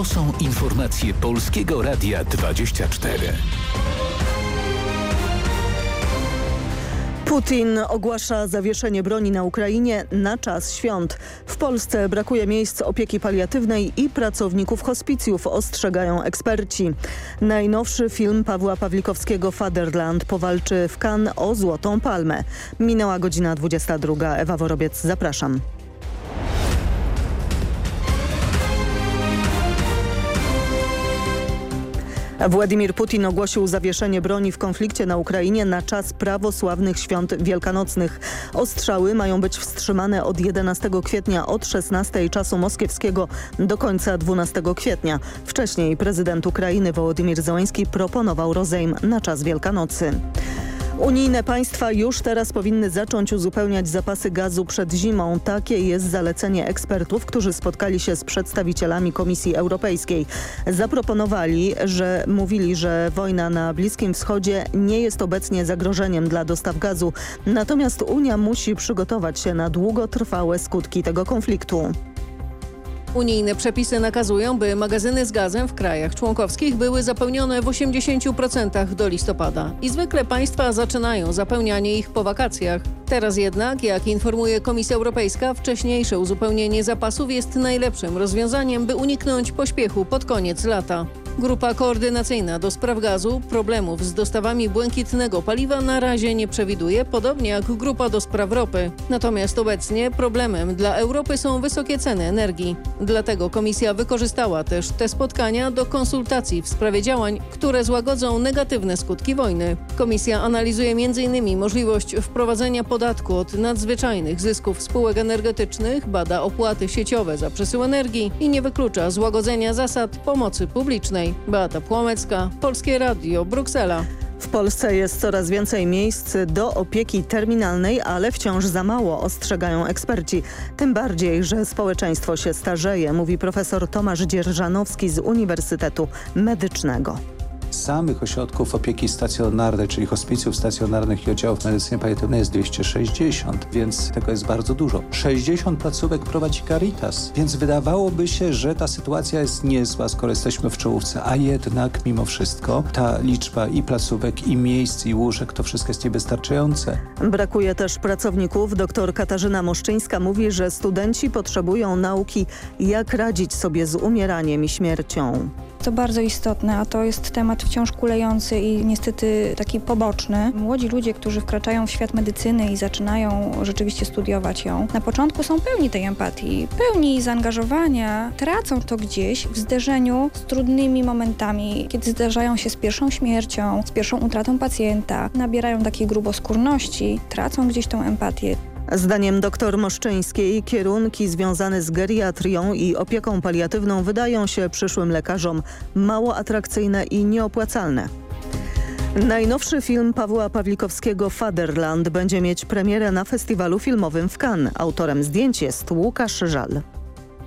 To są informacje Polskiego Radia 24. Putin ogłasza zawieszenie broni na Ukrainie na czas świąt. W Polsce brakuje miejsc opieki paliatywnej i pracowników hospicjów, ostrzegają eksperci. Najnowszy film Pawła Pawlikowskiego Fatherland powalczy w Cannes o Złotą Palmę. Minęła godzina 22. Ewa Worobiec, zapraszam. Władimir Putin ogłosił zawieszenie broni w konflikcie na Ukrainie na czas prawosławnych świąt wielkanocnych. Ostrzały mają być wstrzymane od 11 kwietnia od 16 czasu moskiewskiego do końca 12 kwietnia. Wcześniej prezydent Ukrainy Wołodymir Zełański proponował rozejm na czas Wielkanocy. Unijne państwa już teraz powinny zacząć uzupełniać zapasy gazu przed zimą. Takie jest zalecenie ekspertów, którzy spotkali się z przedstawicielami Komisji Europejskiej. Zaproponowali, że mówili, że wojna na Bliskim Wschodzie nie jest obecnie zagrożeniem dla dostaw gazu. Natomiast Unia musi przygotować się na długotrwałe skutki tego konfliktu. Unijne przepisy nakazują, by magazyny z gazem w krajach członkowskich były zapełnione w 80% do listopada. I zwykle państwa zaczynają zapełnianie ich po wakacjach. Teraz jednak, jak informuje Komisja Europejska, wcześniejsze uzupełnienie zapasów jest najlepszym rozwiązaniem, by uniknąć pośpiechu pod koniec lata. Grupa koordynacyjna do spraw gazu problemów z dostawami błękitnego paliwa na razie nie przewiduje, podobnie jak grupa do spraw ropy. Natomiast obecnie problemem dla Europy są wysokie ceny energii. Dlatego komisja wykorzystała też te spotkania do konsultacji w sprawie działań, które złagodzą negatywne skutki wojny. Komisja analizuje m.in. możliwość wprowadzenia podatku od nadzwyczajnych zysków spółek energetycznych, bada opłaty sieciowe za przesył energii i nie wyklucza złagodzenia zasad pomocy publicznej. Beata Płomecka, Polskie Radio, Bruksela. W Polsce jest coraz więcej miejsc do opieki terminalnej, ale wciąż za mało, ostrzegają eksperci. Tym bardziej, że społeczeństwo się starzeje, mówi profesor Tomasz Dzierżanowski z Uniwersytetu Medycznego samych ośrodków opieki stacjonarnej, czyli hospicjów stacjonarnych i oddziałów medycyny paliatywnej jest 260, więc tego jest bardzo dużo. 60 placówek prowadzi Caritas, więc wydawałoby się, że ta sytuacja jest niezła, skoro jesteśmy w czołówce, a jednak mimo wszystko ta liczba i placówek, i miejsc, i łóżek, to wszystko jest niewystarczające. Brakuje też pracowników. Doktor Katarzyna Moszczyńska mówi, że studenci potrzebują nauki, jak radzić sobie z umieraniem i śmiercią. To bardzo istotne, a to jest temat wciąż kulejący i niestety taki poboczny. Młodzi ludzie, którzy wkraczają w świat medycyny i zaczynają rzeczywiście studiować ją, na początku są pełni tej empatii, pełni zaangażowania, tracą to gdzieś w zderzeniu z trudnymi momentami, kiedy zdarzają się z pierwszą śmiercią, z pierwszą utratą pacjenta, nabierają takiej gruboskórności, tracą gdzieś tą empatię. Zdaniem dr Moszczyńskiej kierunki związane z geriatrią i opieką paliatywną wydają się przyszłym lekarzom mało atrakcyjne i nieopłacalne. Najnowszy film Pawła Pawlikowskiego Fatherland będzie mieć premierę na festiwalu filmowym w Cannes. Autorem zdjęć jest Łukasz Żal.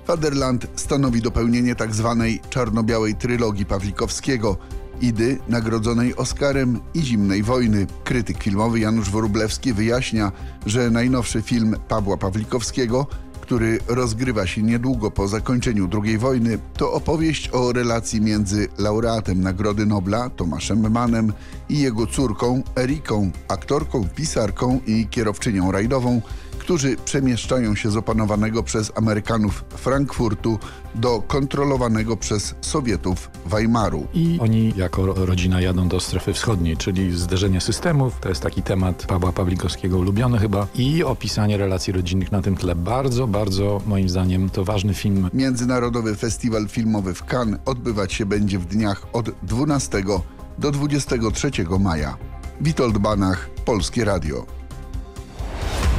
Fatherland stanowi dopełnienie tzw. Tak czarno-białej trylogii Pawlikowskiego – Idy, nagrodzonej Oscarem i Zimnej Wojny. Krytyk filmowy Janusz Worublewski wyjaśnia, że najnowszy film Pawła Pawlikowskiego który rozgrywa się niedługo po zakończeniu II wojny, to opowieść o relacji między laureatem Nagrody Nobla Tomaszem Mannem i jego córką Eriką, aktorką, pisarką i kierowczynią rajdową, którzy przemieszczają się z opanowanego przez Amerykanów Frankfurtu do kontrolowanego przez Sowietów Weimaru. I oni jako rodzina jadą do strefy wschodniej, czyli zderzenie systemów. To jest taki temat Pawła Pawlikowskiego ulubiony chyba i opisanie relacji rodzinnych na tym tle. Bardzo, bardzo moim zdaniem to ważny film. Międzynarodowy Festiwal Filmowy w Cannes odbywać się będzie w dniach od 12 do 23 maja. Witold Banach, Polskie Radio.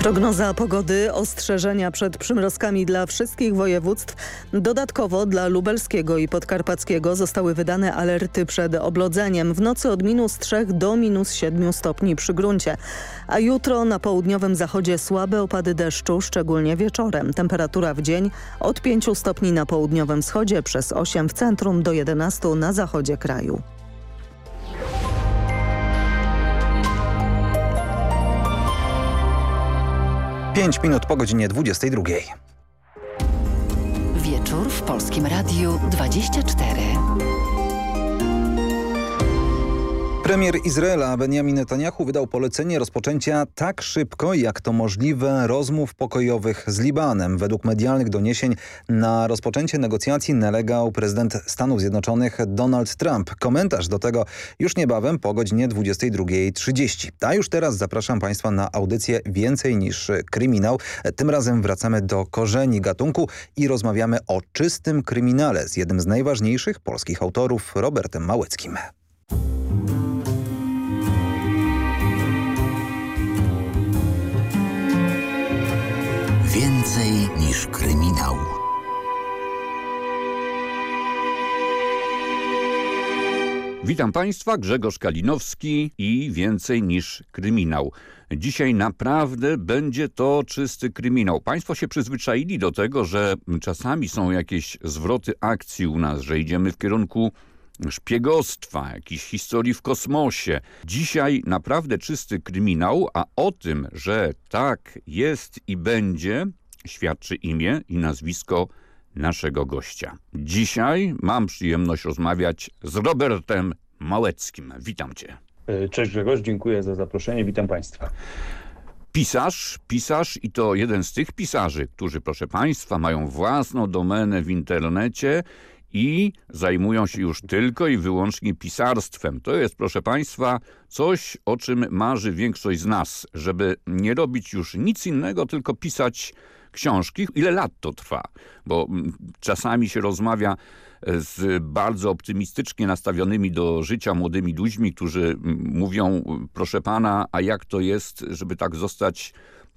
Prognoza pogody, ostrzeżenia przed przymrozkami dla wszystkich województw. Dodatkowo dla lubelskiego i podkarpackiego zostały wydane alerty przed oblodzeniem. W nocy od minus 3 do minus 7 stopni przy gruncie. A jutro na południowym zachodzie słabe opady deszczu, szczególnie wieczorem. Temperatura w dzień od 5 stopni na południowym wschodzie, przez 8 w centrum do 11 na zachodzie kraju. Pięć minut po godzinie 22. Wieczór w Polskim Radiu 24. Premier Izraela Benjamin Netanyahu wydał polecenie rozpoczęcia tak szybko jak to możliwe rozmów pokojowych z Libanem. Według medialnych doniesień na rozpoczęcie negocjacji nalegał prezydent Stanów Zjednoczonych Donald Trump. Komentarz do tego już niebawem po godzinie 22.30. A już teraz zapraszam Państwa na audycję Więcej niż kryminał. Tym razem wracamy do korzeni gatunku i rozmawiamy o czystym kryminale z jednym z najważniejszych polskich autorów Robertem Małeckim. Więcej niż kryminał. Witam Państwa, Grzegorz Kalinowski i więcej niż kryminał. Dzisiaj naprawdę będzie to czysty kryminał. Państwo się przyzwyczaili do tego, że czasami są jakieś zwroty akcji u nas, że idziemy w kierunku szpiegostwa, jakiejś historii w kosmosie. Dzisiaj naprawdę czysty kryminał, a o tym, że tak jest i będzie, świadczy imię i nazwisko naszego gościa. Dzisiaj mam przyjemność rozmawiać z Robertem Małeckim. Witam cię. Cześć Grzegorz, dziękuję za zaproszenie, witam Państwa. Pisarz, pisarz i to jeden z tych pisarzy, którzy proszę Państwa mają własną domenę w internecie i zajmują się już tylko i wyłącznie pisarstwem. To jest, proszę Państwa, coś, o czym marzy większość z nas, żeby nie robić już nic innego, tylko pisać książki. Ile lat to trwa? Bo czasami się rozmawia z bardzo optymistycznie nastawionymi do życia młodymi ludźmi, którzy mówią, proszę pana, a jak to jest, żeby tak zostać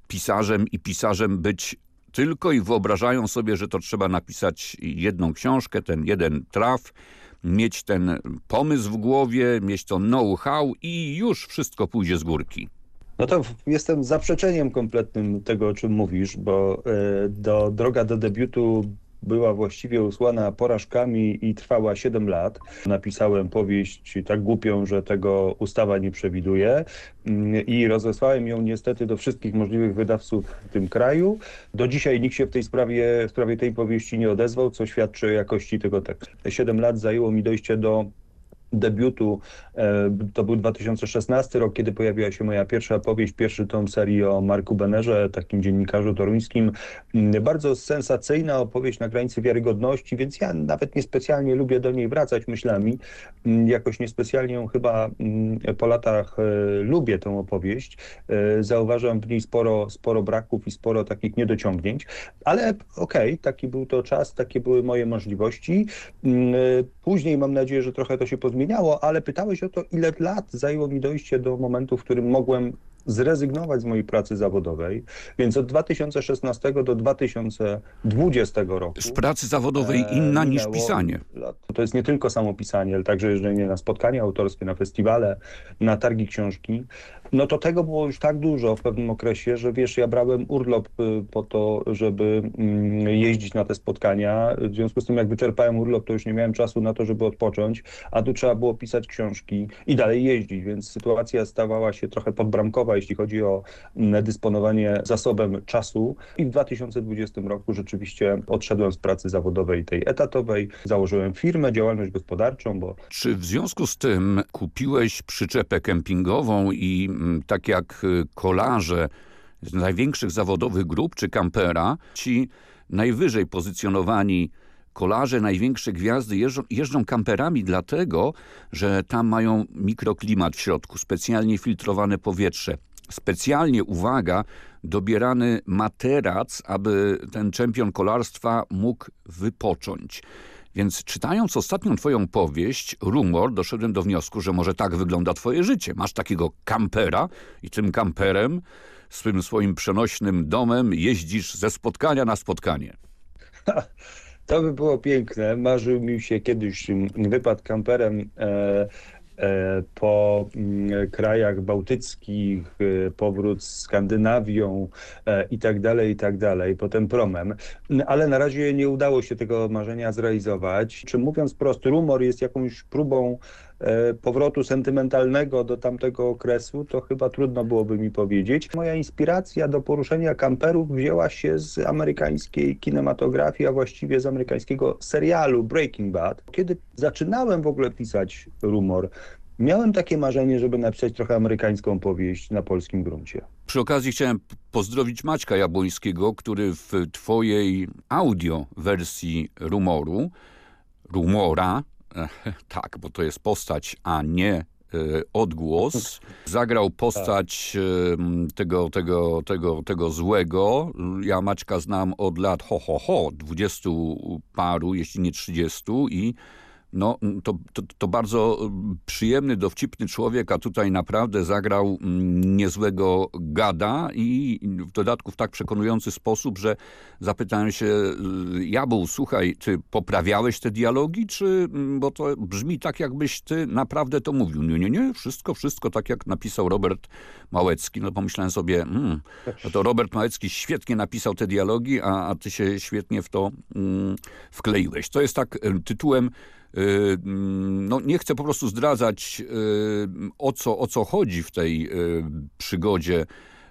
pisarzem i pisarzem być tylko i wyobrażają sobie, że to trzeba napisać jedną książkę, ten jeden traf, mieć ten pomysł w głowie, mieć to know-how i już wszystko pójdzie z górki. No to jestem zaprzeczeniem kompletnym tego, o czym mówisz, bo do, droga do debiutu była właściwie usłana porażkami i trwała 7 lat. Napisałem powieść tak głupią, że tego ustawa nie przewiduje i rozesłałem ją niestety do wszystkich możliwych wydawców w tym kraju. Do dzisiaj nikt się w tej sprawie, w sprawie tej powieści nie odezwał, co świadczy o jakości tego tekstu. 7 lat zajęło mi dojście do debiutu. To był 2016 rok, kiedy pojawiła się moja pierwsza powieść, pierwszy tom serii o Marku Benerze, takim dziennikarzu toruńskim. Bardzo sensacyjna opowieść na granicy wiarygodności, więc ja nawet niespecjalnie lubię do niej wracać myślami. Jakoś niespecjalnie ją chyba po latach lubię tę opowieść. Zauważam w niej sporo, sporo braków i sporo takich niedociągnięć, ale okej, okay, taki był to czas, takie były moje możliwości. Później mam nadzieję, że trochę to się pozmieniło zmieniało, ale pytałeś o to, ile lat zajęło mi dojście do momentu, w którym mogłem zrezygnować z mojej pracy zawodowej, więc od 2016 do 2020 roku. Z pracy zawodowej inna niż pisanie. Lat. To jest nie tylko samo pisanie, ale także jeżdżenie na spotkania autorskie, na festiwale, na targi książki. No to tego było już tak dużo w pewnym okresie, że wiesz, ja brałem urlop po to, żeby jeździć na te spotkania. W związku z tym, jak wyczerpałem urlop, to już nie miałem czasu na to, żeby odpocząć, a tu trzeba było pisać książki i dalej jeździć, więc sytuacja stawała się trochę podbramkowa, jeśli chodzi o dysponowanie zasobem czasu. I w 2020 roku rzeczywiście odszedłem z pracy zawodowej tej etatowej, założyłem firmę, działalność gospodarczą, bo... Czy w związku z tym kupiłeś przyczepę kempingową i tak jak kolarze z największych zawodowych grup czy kampera, ci najwyżej pozycjonowani kolarze, największe gwiazdy jeżdżą, jeżdżą kamperami dlatego, że tam mają mikroklimat w środku, specjalnie filtrowane powietrze, specjalnie, uwaga, dobierany materac, aby ten czempion kolarstwa mógł wypocząć. Więc czytając ostatnią twoją powieść, Rumor, doszedłem do wniosku, że może tak wygląda twoje życie. Masz takiego kampera i tym kamperem swym swoim przenośnym domem jeździsz ze spotkania na spotkanie. To by było piękne. Marzył mi się kiedyś wypad kamperem e, E, po mm, krajach bałtyckich, e, powrót z Skandynawią i tak dalej, i tak dalej, potem promem. Ale na razie nie udało się tego marzenia zrealizować. Czy mówiąc prosto, rumor jest jakąś próbą powrotu sentymentalnego do tamtego okresu, to chyba trudno byłoby mi powiedzieć. Moja inspiracja do poruszenia kamperów wzięła się z amerykańskiej kinematografii, a właściwie z amerykańskiego serialu Breaking Bad. Kiedy zaczynałem w ogóle pisać rumor, Miałem takie marzenie, żeby napisać trochę amerykańską powieść na polskim gruncie. Przy okazji chciałem pozdrowić Maćka Jabłońskiego, który w twojej audio wersji rumoru, rumora, tak, bo to jest postać, a nie e, odgłos. Zagrał postać tego, tego, tego, tego złego. Ja Maćka znam od lat ho, ho, ho, dwudziestu paru, jeśli nie trzydziestu i no, to, to, to, bardzo mm, przyjemny, dowcipny człowiek, a tutaj naprawdę zagrał mm, niezłego gada i w dodatku w tak przekonujący sposób, że zapytałem się, y, Jabł, słuchaj, ty poprawiałeś te dialogi, czy, mm, bo to brzmi tak, jakbyś ty naprawdę to mówił. Nie, nie, nie, wszystko, wszystko tak, jak napisał Robert Małecki. No pomyślałem sobie, hmm, no to Robert Małecki świetnie napisał te dialogi, a, a ty się świetnie w to mm, wkleiłeś. To jest tak y, tytułem no, nie chcę po prostu zdradzać y, o co, o co chodzi w tej y, przygodzie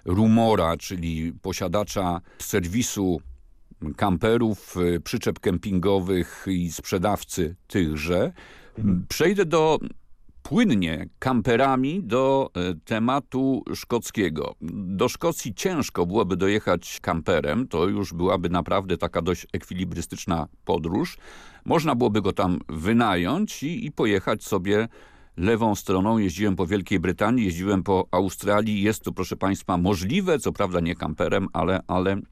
rumora, czyli posiadacza serwisu kamperów, przyczep kempingowych i sprzedawcy tychże. Mhm. Przejdę do płynnie kamperami do tematu szkockiego. Do Szkocji ciężko byłoby dojechać kamperem, to już byłaby naprawdę taka dość ekwilibrystyczna podróż. Można byłoby go tam wynająć i, i pojechać sobie lewą stroną. Jeździłem po Wielkiej Brytanii, jeździłem po Australii. Jest to, proszę Państwa, możliwe, co prawda nie kamperem, ale, ale mm,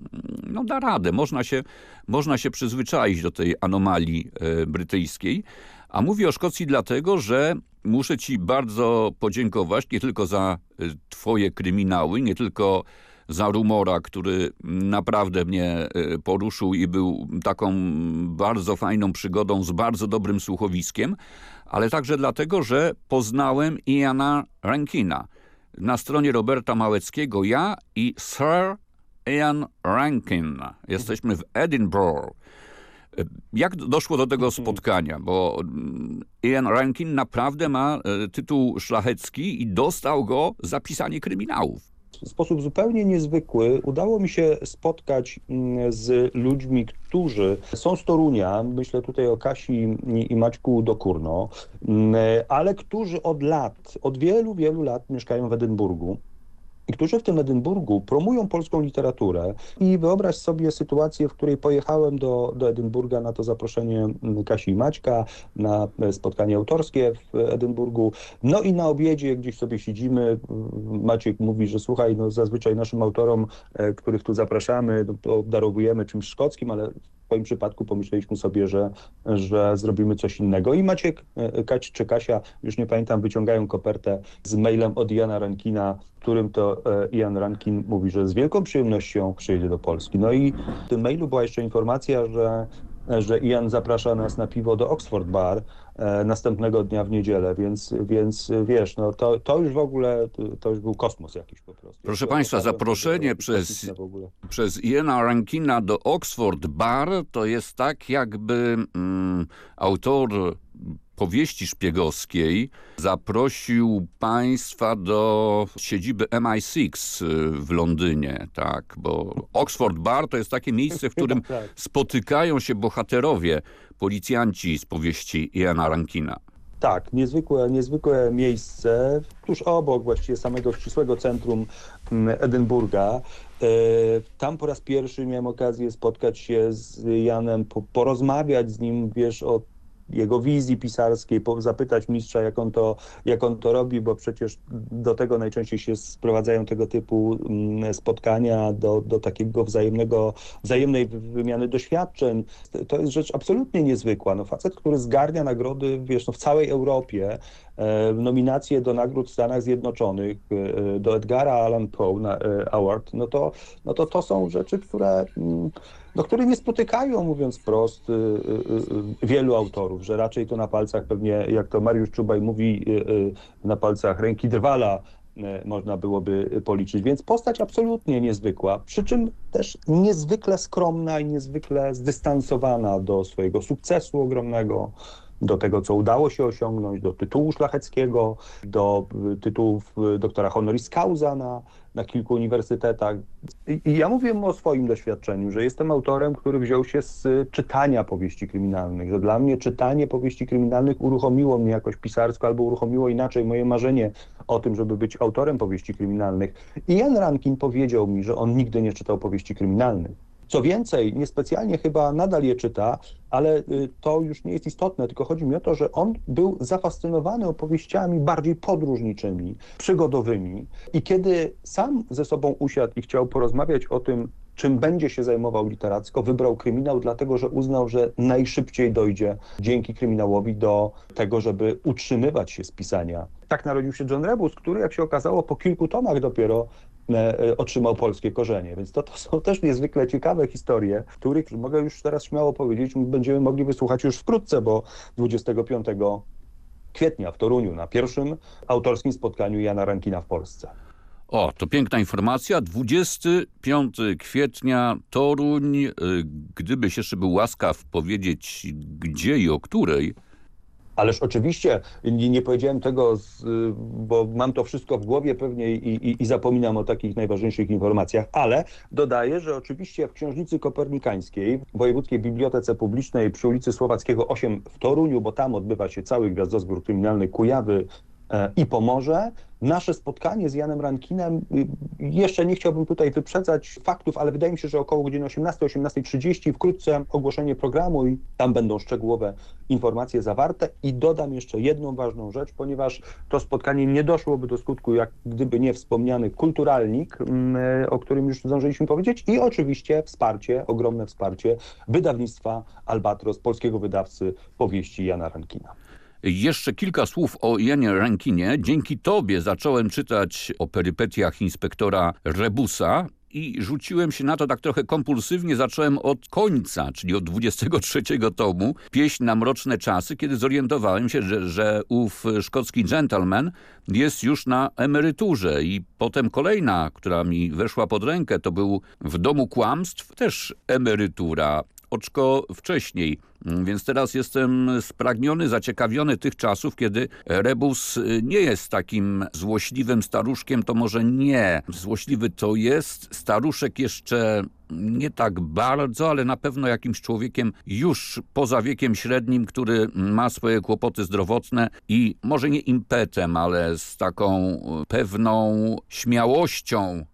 no da radę. Można się, można się przyzwyczaić do tej anomalii e, brytyjskiej. A mówię o Szkocji dlatego, że muszę Ci bardzo podziękować nie tylko za e, Twoje kryminały, nie tylko za rumora, który naprawdę mnie e, poruszył i był taką bardzo fajną przygodą z bardzo dobrym słuchowiskiem, ale także dlatego, że poznałem Iana Rankina. Na stronie Roberta Małeckiego ja i Sir Ian Rankin. Jesteśmy w Edinburgh. E, jak doszło do tego spotkania? Bo mm, Ian Rankin naprawdę ma e, tytuł szlachecki i dostał go za pisanie kryminałów. W sposób zupełnie niezwykły udało mi się spotkać mm, z ludźmi, którzy są z Torunia, myślę tutaj o Kasi i Maćku Dokurno, mm, ale którzy od lat, od wielu, wielu lat mieszkają w Edynburgu którzy w tym Edynburgu promują polską literaturę. I wyobraź sobie sytuację, w której pojechałem do, do Edynburga na to zaproszenie Kasi i Maćka, na spotkanie autorskie w Edynburgu. No i na obiedzie gdzieś sobie siedzimy. Maciek mówi, że słuchaj, no zazwyczaj naszym autorom, e, których tu zapraszamy, no, obdarowujemy czymś szkockim, ale swoim przypadku pomyśleliśmy sobie, że, że zrobimy coś innego. I Maciek e, Kać czy Kasia, już nie pamiętam, wyciągają kopertę z mailem od Jana Rankina, w którym to e, Ian Rankin mówi, że z wielką przyjemnością przyjedzie do Polski. No i w tym mailu była jeszcze informacja, że że Ian zaprasza nas na piwo do Oxford Bar e, następnego dnia w niedzielę, więc, więc wiesz, no to, to już w ogóle, to już był kosmos jakiś po prostu. Proszę Państwa, zaproszenie przez, przez Iana Rankina do Oxford Bar to jest tak jakby mm, autor powieści szpiegowskiej zaprosił państwa do siedziby MI6 y, w Londynie, tak, bo Oxford Bar to jest takie miejsce, w którym tak. spotykają się bohaterowie, policjanci z powieści Iana Rankina. Tak, niezwykłe, niezwykłe miejsce, tuż obok właściwie samego ścisłego centrum mm, Edynburga. E, tam po raz pierwszy miałem okazję spotkać się z Janem, porozmawiać z nim, wiesz, o jego wizji pisarskiej, zapytać mistrza, jak on, to, jak on to robi, bo przecież do tego najczęściej się sprowadzają tego typu mm, spotkania, do, do takiego wzajemnego, wzajemnej wymiany doświadczeń. To jest rzecz absolutnie niezwykła. No, facet, który zgarnia nagrody wiesz, no, w całej Europie, e, nominacje do nagród w Stanach Zjednoczonych, e, do Edgara Allan Poe e, Award, no to, no to to są rzeczy, które, mm, no, które nie spotykają, mówiąc prost, y, y, y, wielu autorów, że raczej to na palcach pewnie, jak to Mariusz Czubaj mówi, na palcach ręki drwala można byłoby policzyć. Więc postać absolutnie niezwykła, przy czym też niezwykle skromna i niezwykle zdystansowana do swojego sukcesu ogromnego, do tego, co udało się osiągnąć, do tytułu szlacheckiego, do y, tytułów y, doktora honoris causa na, na kilku uniwersytetach. I, ja mówię o swoim doświadczeniu, że jestem autorem, który wziął się z czytania powieści kryminalnych, że dla mnie czytanie powieści kryminalnych uruchomiło mnie jakoś pisarsko albo uruchomiło inaczej moje marzenie o tym, żeby być autorem powieści kryminalnych. I Jan Rankin powiedział mi, że on nigdy nie czytał powieści kryminalnych. Co więcej, niespecjalnie chyba nadal je czyta, ale y, to już nie jest istotne, tylko chodzi mi o to, że on był zafascynowany opowieściami bardziej podróżniczymi, przygodowymi i kiedy sam ze sobą usiadł i chciał porozmawiać o tym, czym będzie się zajmował literacko, wybrał kryminał, dlatego że uznał, że najszybciej dojdzie dzięki kryminałowi do tego, żeby utrzymywać się z pisania. Tak narodził się John Rebus, który, jak się okazało, po kilku tomach dopiero otrzymał polskie korzenie. Więc to, to są też niezwykle ciekawe historie, których mogę już teraz śmiało powiedzieć, będziemy mogli wysłuchać już wkrótce, bo 25 kwietnia w Toruniu na pierwszym autorskim spotkaniu Jana Rankina w Polsce. O, to piękna informacja. 25 kwietnia Toruń. Y, gdybyś jeszcze był łaskaw powiedzieć gdzie i o której, Ależ oczywiście nie, nie powiedziałem tego, z, bo mam to wszystko w głowie pewnie i, i, i, zapominam o takich najważniejszych informacjach, ale dodaję, że oczywiście w Książnicy Kopernikańskiej, w Wojewódzkiej Bibliotece Publicznej przy ulicy Słowackiego 8 w Toruniu, bo tam odbywa się cały Gwiazdozbiór Kryminalny Kujawy, i pomoże. Nasze spotkanie z Janem Rankinem, y, jeszcze nie chciałbym tutaj wyprzedzać faktów, ale wydaje mi się, że około godziny 18, 18.30 wkrótce ogłoszenie programu i tam będą szczegółowe informacje zawarte. I dodam jeszcze jedną ważną rzecz, ponieważ to spotkanie nie doszłoby do skutku, jak gdyby nie wspomniany kulturalnik, mm, e, o którym już zdążyliśmy powiedzieć i oczywiście wsparcie, ogromne wsparcie wydawnictwa Albatros, polskiego wydawcy powieści Jana Rankina. Jeszcze kilka słów o Janie Rankinie. Dzięki tobie zacząłem czytać o perypetiach inspektora Rebusa i rzuciłem się na to tak trochę kompulsywnie. Zacząłem od końca, czyli od 23 tomu, Pieśń na mroczne czasy, kiedy zorientowałem się, że, że ów szkocki gentleman jest już na emeryturze i potem kolejna, która mi weszła pod rękę, to był W domu kłamstw, też emerytura oczko wcześniej. Więc teraz jestem spragniony, zaciekawiony tych czasów, kiedy Rebus nie jest takim złośliwym staruszkiem, to może nie. Złośliwy to jest, staruszek jeszcze nie tak bardzo, ale na pewno jakimś człowiekiem już poza wiekiem średnim, który ma swoje kłopoty zdrowotne i może nie impetem, ale z taką pewną śmiałością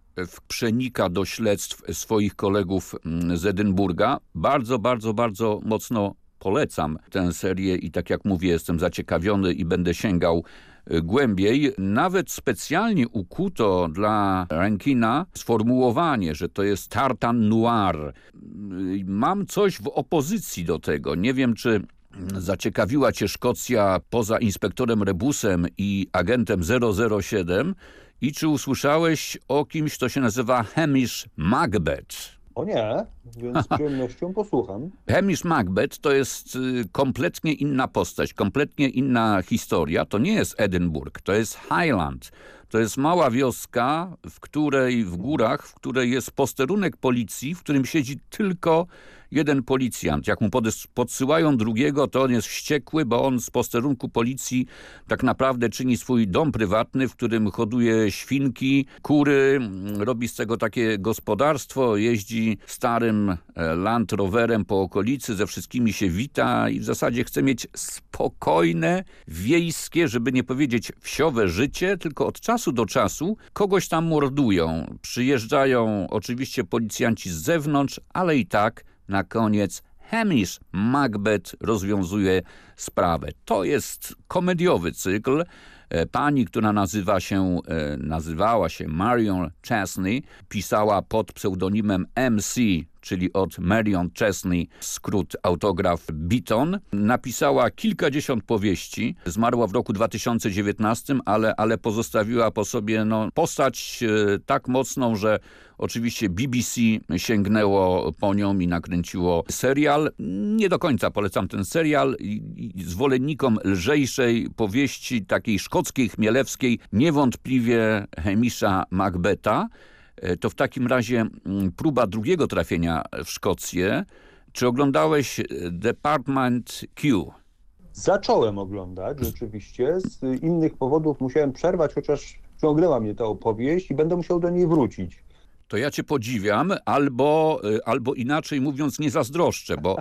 przenika do śledztw swoich kolegów mm, z Edynburga. Bardzo, bardzo, bardzo mocno polecam tę serię i tak jak mówię, jestem zaciekawiony i będę sięgał y, głębiej. Nawet specjalnie ukuto dla Rankina sformułowanie, że to jest tartan noir. Y, mam coś w opozycji do tego. Nie wiem, czy zaciekawiła cię Szkocja poza inspektorem Rebusem i agentem 007, i czy usłyszałeś o kimś, kto się nazywa Hamish Macbeth? O nie, więc z przyjemnością posłucham. Hamish Macbeth to jest y, kompletnie inna postać, kompletnie inna historia. To nie jest Edynburg, to jest Highland. To jest mała wioska, w której, w górach, w której jest posterunek policji, w którym siedzi tylko jeden policjant. Jak mu podsyłają drugiego, to on jest wściekły, bo on z posterunku policji tak naprawdę czyni swój dom prywatny, w którym hoduje świnki, kury, robi z tego takie gospodarstwo, jeździ starym e, Land Roverem po okolicy, ze wszystkimi się wita i w zasadzie chce mieć spokojne, wiejskie, żeby nie powiedzieć wsiowe życie, tylko od czasu do czasu kogoś tam mordują. Przyjeżdżają oczywiście policjanci z zewnątrz, ale i tak na koniec Hamish Macbeth rozwiązuje sprawę. To jest komediowy cykl. E, pani, która nazywa się, e, nazywała się Marion Chesney, pisała pod pseudonimem MC czyli od Marion Chesney, skrót autograf Beaton. Napisała kilkadziesiąt powieści, zmarła w roku 2019, ale, ale pozostawiła po sobie no, postać e, tak mocną, że oczywiście BBC sięgnęło po nią i nakręciło serial. Nie do końca polecam ten serial. Zwolennikom lżejszej powieści, takiej szkockiej, chmielewskiej, niewątpliwie Hemisza Macbeta, to w takim razie mm, próba drugiego trafienia w Szkocję. Czy oglądałeś e, Department Q? Zacząłem oglądać rzeczywiście. Z innych powodów musiałem przerwać, chociaż ciągnęła mnie ta opowieść i będę musiał do niej wrócić. To ja cię podziwiam, albo, e, albo inaczej mówiąc nie zazdroszczę, bo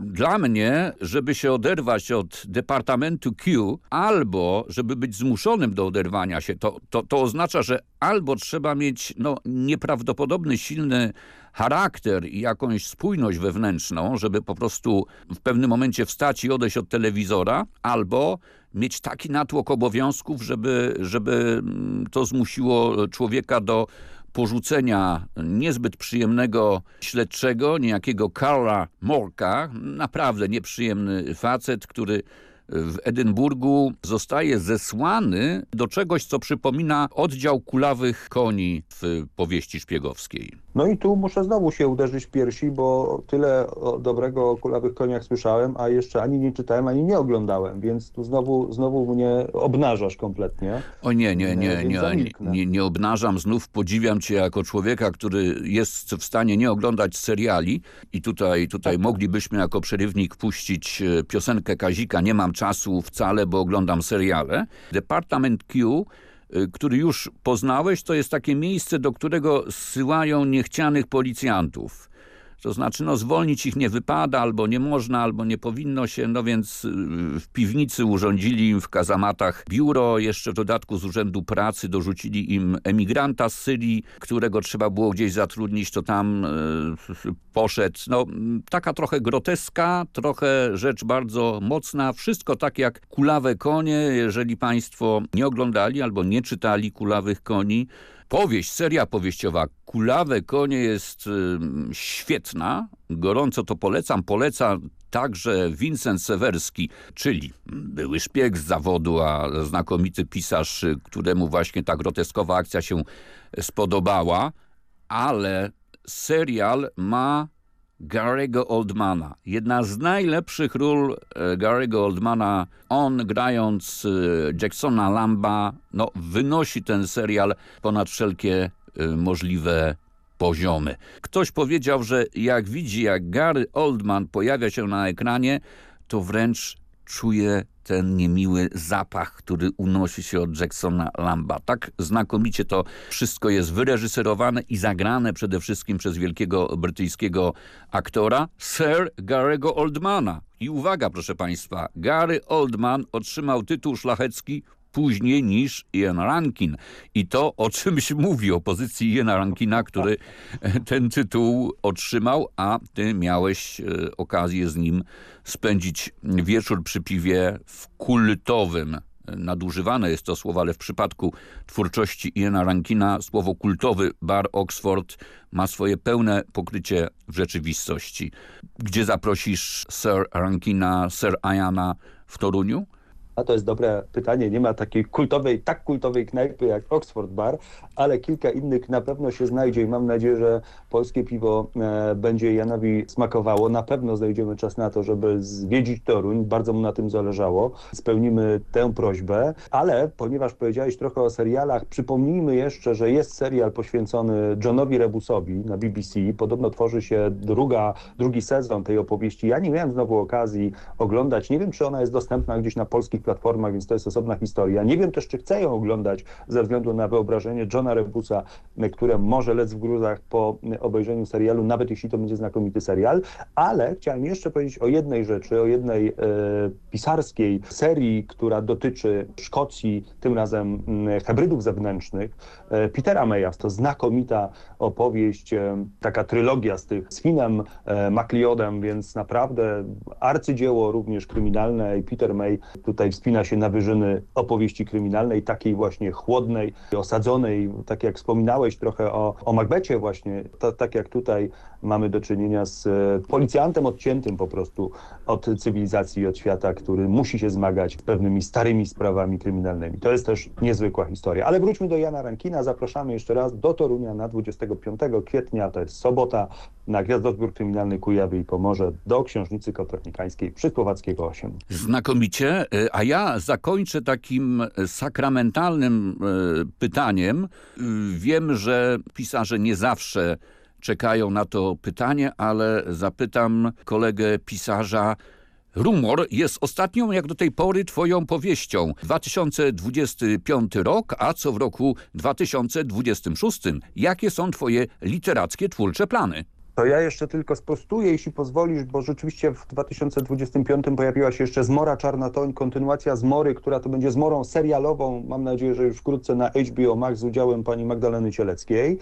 dla mnie, żeby się oderwać od Departamentu Q, albo żeby być zmuszonym do oderwania się, to, to, to oznacza, że albo trzeba mieć no, nieprawdopodobny, silny charakter i jakąś spójność wewnętrzną, żeby po prostu w pewnym momencie wstać i odejść od telewizora, albo mieć taki natłok obowiązków, żeby, żeby to zmusiło człowieka do porzucenia niezbyt przyjemnego śledczego, niejakiego Karla Morka, naprawdę nieprzyjemny facet, który w Edynburgu zostaje zesłany do czegoś, co przypomina oddział kulawych koni w powieści szpiegowskiej. No i tu muszę znowu się uderzyć w piersi, bo tyle dobrego o kulawych koniach słyszałem, a jeszcze ani nie czytałem, ani nie oglądałem, więc tu znowu, znowu mnie obnażasz kompletnie. O nie, nie, nie, nie, nie, nie, obnażam, znów podziwiam cię jako człowieka, który jest w stanie nie oglądać seriali i tutaj, tutaj tak. moglibyśmy jako przerywnik puścić e, piosenkę Kazika Nie mam czasu wcale, bo oglądam seriale. Departament Q który już poznałeś, to jest takie miejsce, do którego zsyłają niechcianych policjantów. To znaczy, no zwolnić ich nie wypada, albo nie można, albo nie powinno się, no więc y, w piwnicy urządzili im w kazamatach biuro, jeszcze w dodatku z Urzędu Pracy dorzucili im emigranta z Syrii, którego trzeba było gdzieś zatrudnić, to tam y, poszedł. No, taka trochę groteska, trochę rzecz bardzo mocna, wszystko tak jak Kulawe Konie, jeżeli państwo nie oglądali albo nie czytali Kulawych Koni, Powieść, seria powieściowa Kulawe konie jest y, świetna, gorąco to polecam. Poleca także Vincent Sewerski, czyli były szpieg z zawodu, a znakomity pisarz, któremu właśnie ta groteskowa akcja się spodobała, ale serial ma Gary'ego Oldmana. Jedna z najlepszych ról e, Gary'ego Oldmana. On grając e, Jacksona Lamba no, wynosi ten serial ponad wszelkie możliwe poziomy. Ktoś powiedział, że jak widzi jak Gary Oldman pojawia się na ekranie, to wręcz czuje ten niemiły zapach, który unosi się od Jacksona Lamba. Tak znakomicie to wszystko jest wyreżyserowane i zagrane przede wszystkim przez wielkiego brytyjskiego aktora Sir Gary'ego Oldmana. I uwaga proszę Państwa, Gary Oldman otrzymał tytuł szlachecki później niż Ian Rankin. I to o czymś mówi, o pozycji Iana Rankina, który ten tytuł otrzymał, a ty miałeś e, okazję z nim spędzić wieczór przy piwie w kultowym nadużywane jest to słowo, ale w przypadku twórczości Iana Rankina słowo kultowy bar Oxford ma swoje pełne pokrycie w rzeczywistości. Gdzie zaprosisz Sir Rankina, Sir Iana w Toruniu? A to jest dobre pytanie. Nie ma takiej kultowej, tak kultowej knajpy jak Oxford Bar, ale kilka innych na pewno się znajdzie i mam nadzieję, że polskie piwo e, będzie Janowi smakowało. Na pewno znajdziemy czas na to, żeby zwiedzić Toruń. Bardzo mu na tym zależało. Spełnimy tę prośbę, ale ponieważ powiedziałeś trochę o serialach, przypomnijmy jeszcze, że jest serial poświęcony Johnowi Rebusowi na BBC. Podobno tworzy się druga, drugi sezon tej opowieści. Ja nie miałem znowu okazji oglądać. Nie wiem, czy ona jest dostępna gdzieś na polskich platformach, więc to jest osobna historia. Nie wiem też, czy chcę ją oglądać ze względu na wyobrażenie Johna Rebusa, które może lec w gruzach po obejrzeniu serialu, nawet jeśli to będzie znakomity serial, ale chciałem jeszcze powiedzieć o jednej rzeczy, o jednej e, pisarskiej serii, która dotyczy Szkocji, tym razem mm, hybrydów zewnętrznych. E, Petera Maya, to znakomita opowieść, e, taka trylogia z tych, z Finem e, MacLeodem, więc naprawdę arcydzieło również kryminalne i Peter May tutaj wspina się na wyżyny opowieści kryminalnej, takiej właśnie chłodnej, osadzonej, tak jak wspominałeś trochę o, o Macbecie właśnie, to, tak jak tutaj mamy do czynienia z policjantem odciętym po prostu od cywilizacji i od świata, który musi się zmagać z pewnymi starymi sprawami kryminalnymi. To jest też niezwykła historia. Ale wróćmy do Jana Rankina. Zapraszamy jeszcze raz do Torunia na 25 kwietnia, to jest sobota, na Gwiazdozbiór Kryminalny Kujawy i Pomorze do Książnicy Kopernikańskiej przy Słowackiego 8. Znakomicie, a ja zakończę takim sakramentalnym e, pytaniem. Wiem, że pisarze nie zawsze czekają na to pytanie, ale zapytam kolegę pisarza, Rumor jest ostatnią jak do tej pory twoją powieścią. 2025 rok, a co w roku 2026? Jakie są twoje literackie, twórcze plany? To ja jeszcze tylko sprostuję, jeśli pozwolisz, bo rzeczywiście w 2025 pojawiła się jeszcze Zmora Czarna Toń, kontynuacja Zmory, która to będzie Zmorą serialową, mam nadzieję, że już wkrótce na HBO Max z udziałem pani Magdaleny Cieleckiej,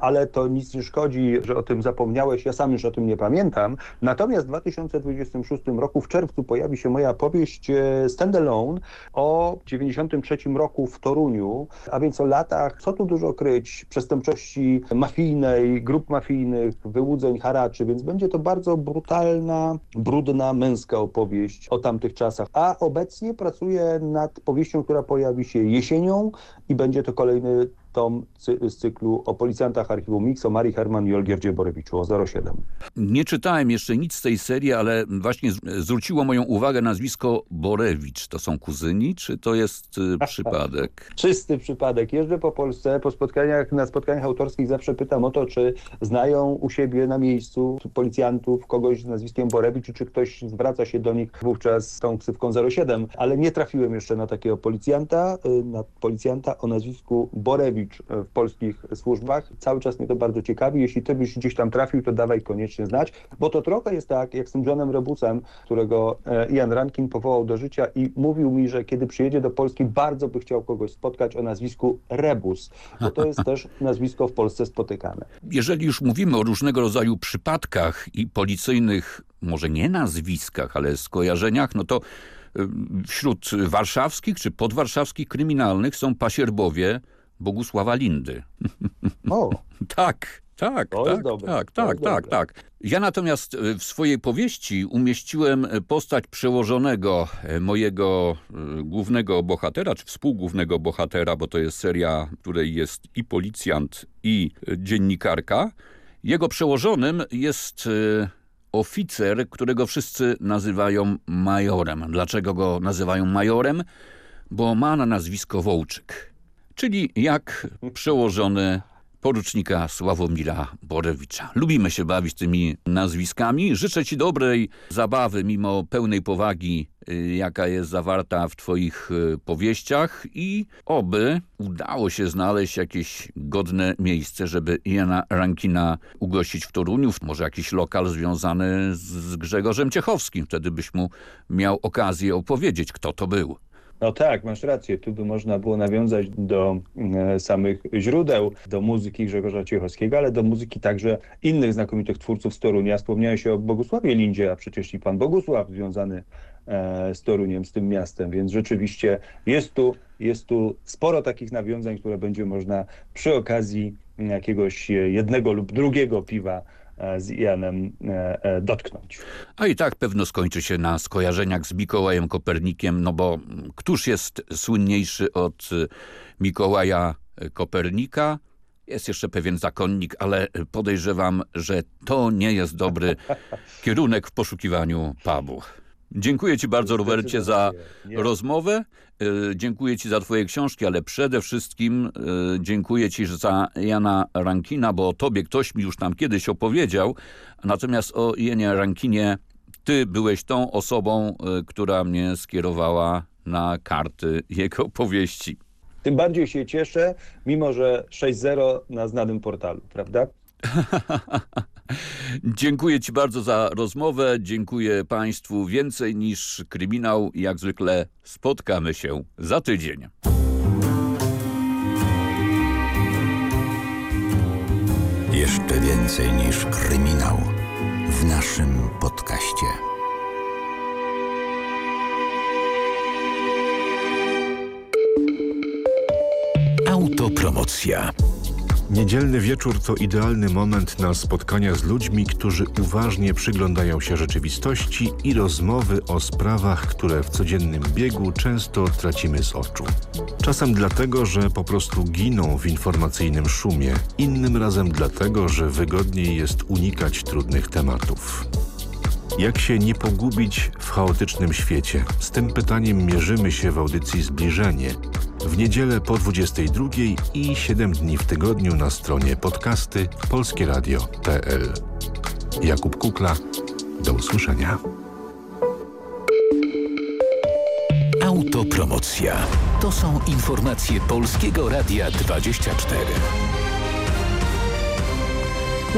ale to nic nie szkodzi, że o tym zapomniałeś, ja sam już o tym nie pamiętam. Natomiast w 2026 roku w czerwcu pojawi się moja powieść e, Standalone o 93 roku w Toruniu, a więc o latach, co tu dużo kryć, przestępczości mafijnej, grup mafijnych, wyłudzeń, haraczy, więc będzie to bardzo brutalna, brudna, męska opowieść o tamtych czasach. A obecnie pracuję nad powieścią, która pojawi się jesienią i będzie to kolejny tom z cyklu o policjantach archiwum Mix, o Marii Herman i Olgierdzie Borewiczu, o 07. Nie czytałem jeszcze nic z tej serii, ale właśnie zwróciło moją uwagę nazwisko Borewicz. To są kuzyni, czy to jest y, przypadek? Czysty przypadek. Jeżdżę po Polsce, po spotkaniach, na spotkaniach autorskich zawsze pytam o to, czy znają u siebie na miejscu policjantów kogoś z nazwiskiem Borewicz, czy ktoś zwraca się do nich wówczas z tą ksywką 07, ale nie trafiłem jeszcze na takiego policjanta, y, na policjanta o nazwisku Borewicz w polskich służbach. Cały czas mnie to bardzo ciekawi. Jeśli ty byś gdzieś tam trafił, to dawaj koniecznie znać, bo to trochę jest tak, jak z tym Johnem Rebusem, którego e, Ian Rankin powołał do życia i mówił mi, że kiedy przyjedzie do Polski, bardzo by chciał kogoś spotkać o nazwisku Rebus, bo to jest też nazwisko w Polsce spotykane. Jeżeli już mówimy o różnego rodzaju przypadkach i policyjnych, może nie nazwiskach, ale skojarzeniach, no to e, wśród warszawskich czy podwarszawskich kryminalnych są pasierbowie, Bogusława Lindy. O. tak, tak, to tak, tak, tak, tak, tak. Ja natomiast e, w swojej powieści umieściłem postać przełożonego e, mojego e, głównego bohatera, czy współgłównego bohatera, bo to jest seria, której jest i policjant, i dziennikarka. Jego przełożonym jest oficer, którego wszyscy nazywają majorem. Dlaczego go nazywają majorem? Bo ma na nazwisko Wołczyk czyli jak przełożony porucznika Sławomira Borewicza. Lubimy się bawić tymi nazwiskami. Życzę Ci dobrej zabawy mimo pełnej powagi, y, jaka jest zawarta w Twoich y, powieściach i oby udało się znaleźć jakieś godne miejsce, żeby Jana Rankina ugościć w Toruniu. Może jakiś lokal związany z Grzegorzem Ciechowskim. Wtedy byś mu miał okazję opowiedzieć, kto to był. No tak, masz rację. Tu by można było nawiązać do e, samych źródeł, do muzyki Grzegorza Ciechowskiego, ale do muzyki także innych znakomitych twórców z Torunia. Wspomniałeś o Bogusławie Lindzie, a przecież i pan Bogusław związany e, z Toruniem, z tym miastem, więc rzeczywiście jest tu, jest tu sporo takich nawiązań, które będzie można przy okazji jakiegoś jednego lub drugiego piwa E, z Janem e, e, dotknąć. A i tak pewno skończy się na skojarzeniach z Mikołajem Kopernikiem, no bo któż jest słynniejszy od Mikołaja Kopernika? Jest jeszcze pewien zakonnik, ale podejrzewam, że to nie jest dobry kierunek w poszukiwaniu pubu. Dziękuję Ci bardzo, Robercie, za rozmowę. E, dziękuję Ci za Twoje książki, ale przede wszystkim e, dziękuję Ci za Jana Rankina, bo o Tobie ktoś mi już tam kiedyś opowiedział. Natomiast o Janie Rankinie Ty byłeś tą osobą, e, która mnie skierowała na karty jego powieści. Tym bardziej się cieszę, mimo że 6.0 na znanym portalu, prawda? Dziękuję Ci bardzo za rozmowę. Dziękuję Państwu więcej niż kryminał. Jak zwykle spotkamy się za tydzień. Jeszcze więcej niż kryminał w naszym podcaście. Autopromocja. Niedzielny wieczór to idealny moment na spotkania z ludźmi, którzy uważnie przyglądają się rzeczywistości i rozmowy o sprawach, które w codziennym biegu często tracimy z oczu. Czasem dlatego, że po prostu giną w informacyjnym szumie, innym razem dlatego, że wygodniej jest unikać trudnych tematów. Jak się nie pogubić w chaotycznym świecie? Z tym pytaniem mierzymy się w audycji Zbliżenie. W niedzielę po 22 i 7 dni w tygodniu na stronie podcasty polskieradio.pl. Jakub Kukla, do usłyszenia. Autopromocja. To są informacje Polskiego Radia 24.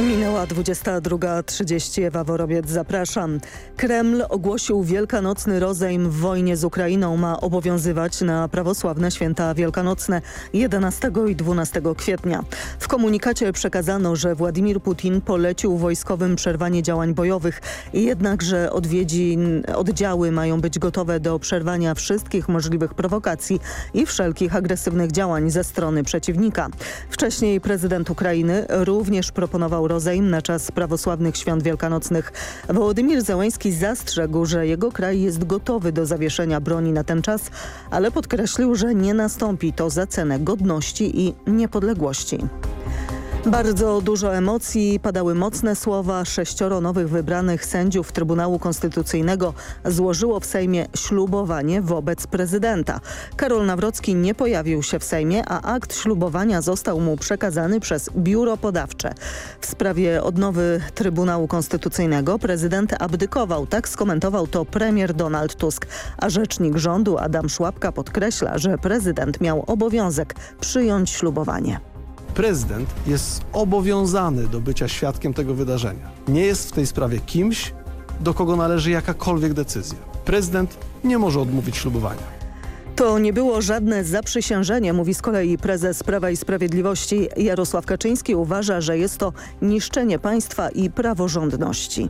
Minęła 22.30. Ewa Worobiec, zapraszam. Kreml ogłosił wielkanocny rozejm w wojnie z Ukrainą. Ma obowiązywać na prawosławne święta wielkanocne 11 i 12 kwietnia. W komunikacie przekazano, że Władimir Putin polecił wojskowym przerwanie działań bojowych, jednakże odwiedzin, oddziały mają być gotowe do przerwania wszystkich możliwych prowokacji i wszelkich agresywnych działań ze strony przeciwnika. Wcześniej prezydent Ukrainy również proponował rozejm na czas prawosławnych świąt wielkanocnych. Wołodymir Zełański zastrzegł, że jego kraj jest gotowy do zawieszenia broni na ten czas, ale podkreślił, że nie nastąpi to za cenę godności i niepodległości. Bardzo dużo emocji, padały mocne słowa. Sześcioro nowych wybranych sędziów Trybunału Konstytucyjnego złożyło w Sejmie ślubowanie wobec prezydenta. Karol Nawrocki nie pojawił się w Sejmie, a akt ślubowania został mu przekazany przez Biuro Podawcze. W sprawie odnowy Trybunału Konstytucyjnego prezydent abdykował. Tak skomentował to premier Donald Tusk, a rzecznik rządu Adam Szłapka podkreśla, że prezydent miał obowiązek przyjąć ślubowanie prezydent jest obowiązany do bycia świadkiem tego wydarzenia. Nie jest w tej sprawie kimś, do kogo należy jakakolwiek decyzja. Prezydent nie może odmówić ślubowania. To nie było żadne zaprzysiężenie, mówi z kolei prezes Prawa i Sprawiedliwości Jarosław Kaczyński. Uważa, że jest to niszczenie państwa i praworządności.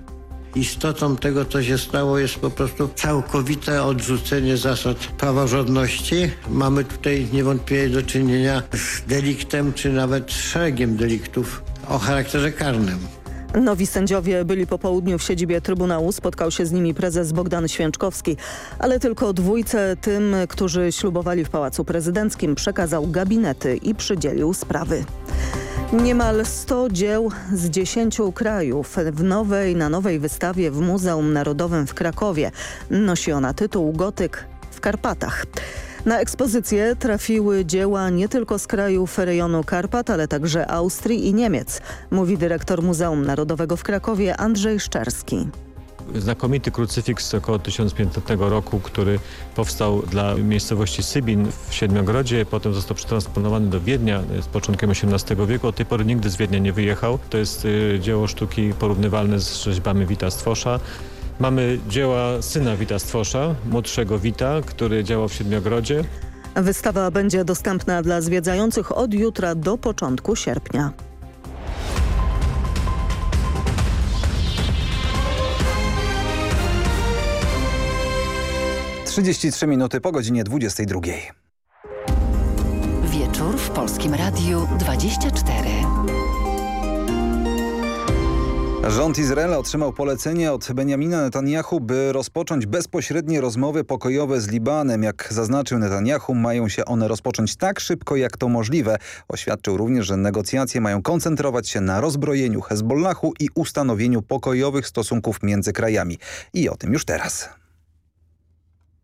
Istotą tego, co się stało, jest po prostu całkowite odrzucenie zasad praworządności. Mamy tutaj niewątpliwie do czynienia z deliktem, czy nawet szeregiem deliktów o charakterze karnym. Nowi sędziowie byli po południu w siedzibie Trybunału. Spotkał się z nimi prezes Bogdan Święczkowski, ale tylko dwójce tym, którzy ślubowali w Pałacu Prezydenckim przekazał gabinety i przydzielił sprawy. Niemal 100 dzieł z 10 krajów w nowej, na nowej wystawie w Muzeum Narodowym w Krakowie. Nosi ona tytuł Gotyk w Karpatach. Na ekspozycję trafiły dzieła nie tylko z krajów rejonu Karpat, ale także Austrii i Niemiec, mówi dyrektor Muzeum Narodowego w Krakowie Andrzej Szczerski znakomity krucyfiks około 1500 roku, który powstał dla miejscowości Sybin w Siedmiogrodzie, potem został przetransponowany do Wiednia z początkiem XVIII wieku. Od tej pory nigdy z Wiednia nie wyjechał. To jest y, dzieło sztuki porównywalne z rzeźbami Wita Stwosza. Mamy dzieła syna Wita Stwosza, młodszego Wita, który działał w Siedmiogrodzie. Wystawa będzie dostępna dla zwiedzających od jutra do początku sierpnia. 33 minuty po godzinie 22. Wieczór w Polskim Radiu 24. Rząd Izraela otrzymał polecenie od Benjamina Netanyahu, by rozpocząć bezpośrednie rozmowy pokojowe z Libanem. Jak zaznaczył Netanyahu, mają się one rozpocząć tak szybko, jak to możliwe. Oświadczył również, że negocjacje mają koncentrować się na rozbrojeniu Hezbollahu i ustanowieniu pokojowych stosunków między krajami. I o tym już teraz.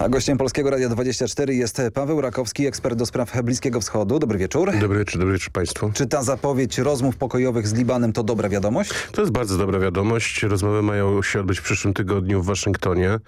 A gościem Polskiego Radia 24 jest Paweł Rakowski, ekspert do spraw Bliskiego Wschodu. Dobry wieczór. Dobry wieczór, dobry wieczór Państwu. Czy ta zapowiedź rozmów pokojowych z Libanem to dobra wiadomość? To jest bardzo dobra wiadomość. Rozmowy mają się odbyć w przyszłym tygodniu w Waszyngtonie.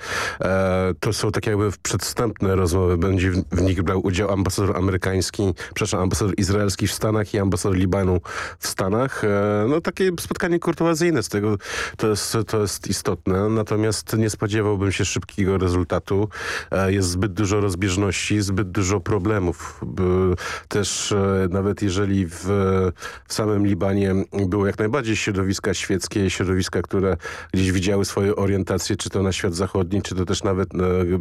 E, to są tak jakby przedstępne rozmowy. Będzie w, w, nich brał udział ambasador amerykański, przepraszam, ambasador izraelski w Stanach i ambasador Libanu w Stanach. E, no takie spotkanie kurtuazyjne z tego to jest, to jest istotne. Natomiast nie spodziewałbym się szybkiego rezultatu. E, jest zbyt dużo rozbieżności, zbyt dużo problemów. Też e, nawet jeżeli w, w samym Libanie było jak najbardziej środowiska świeckie, środowiska, które gdzieś widziały swoją orientację, czy to na świat zachodni, czy to też nawet,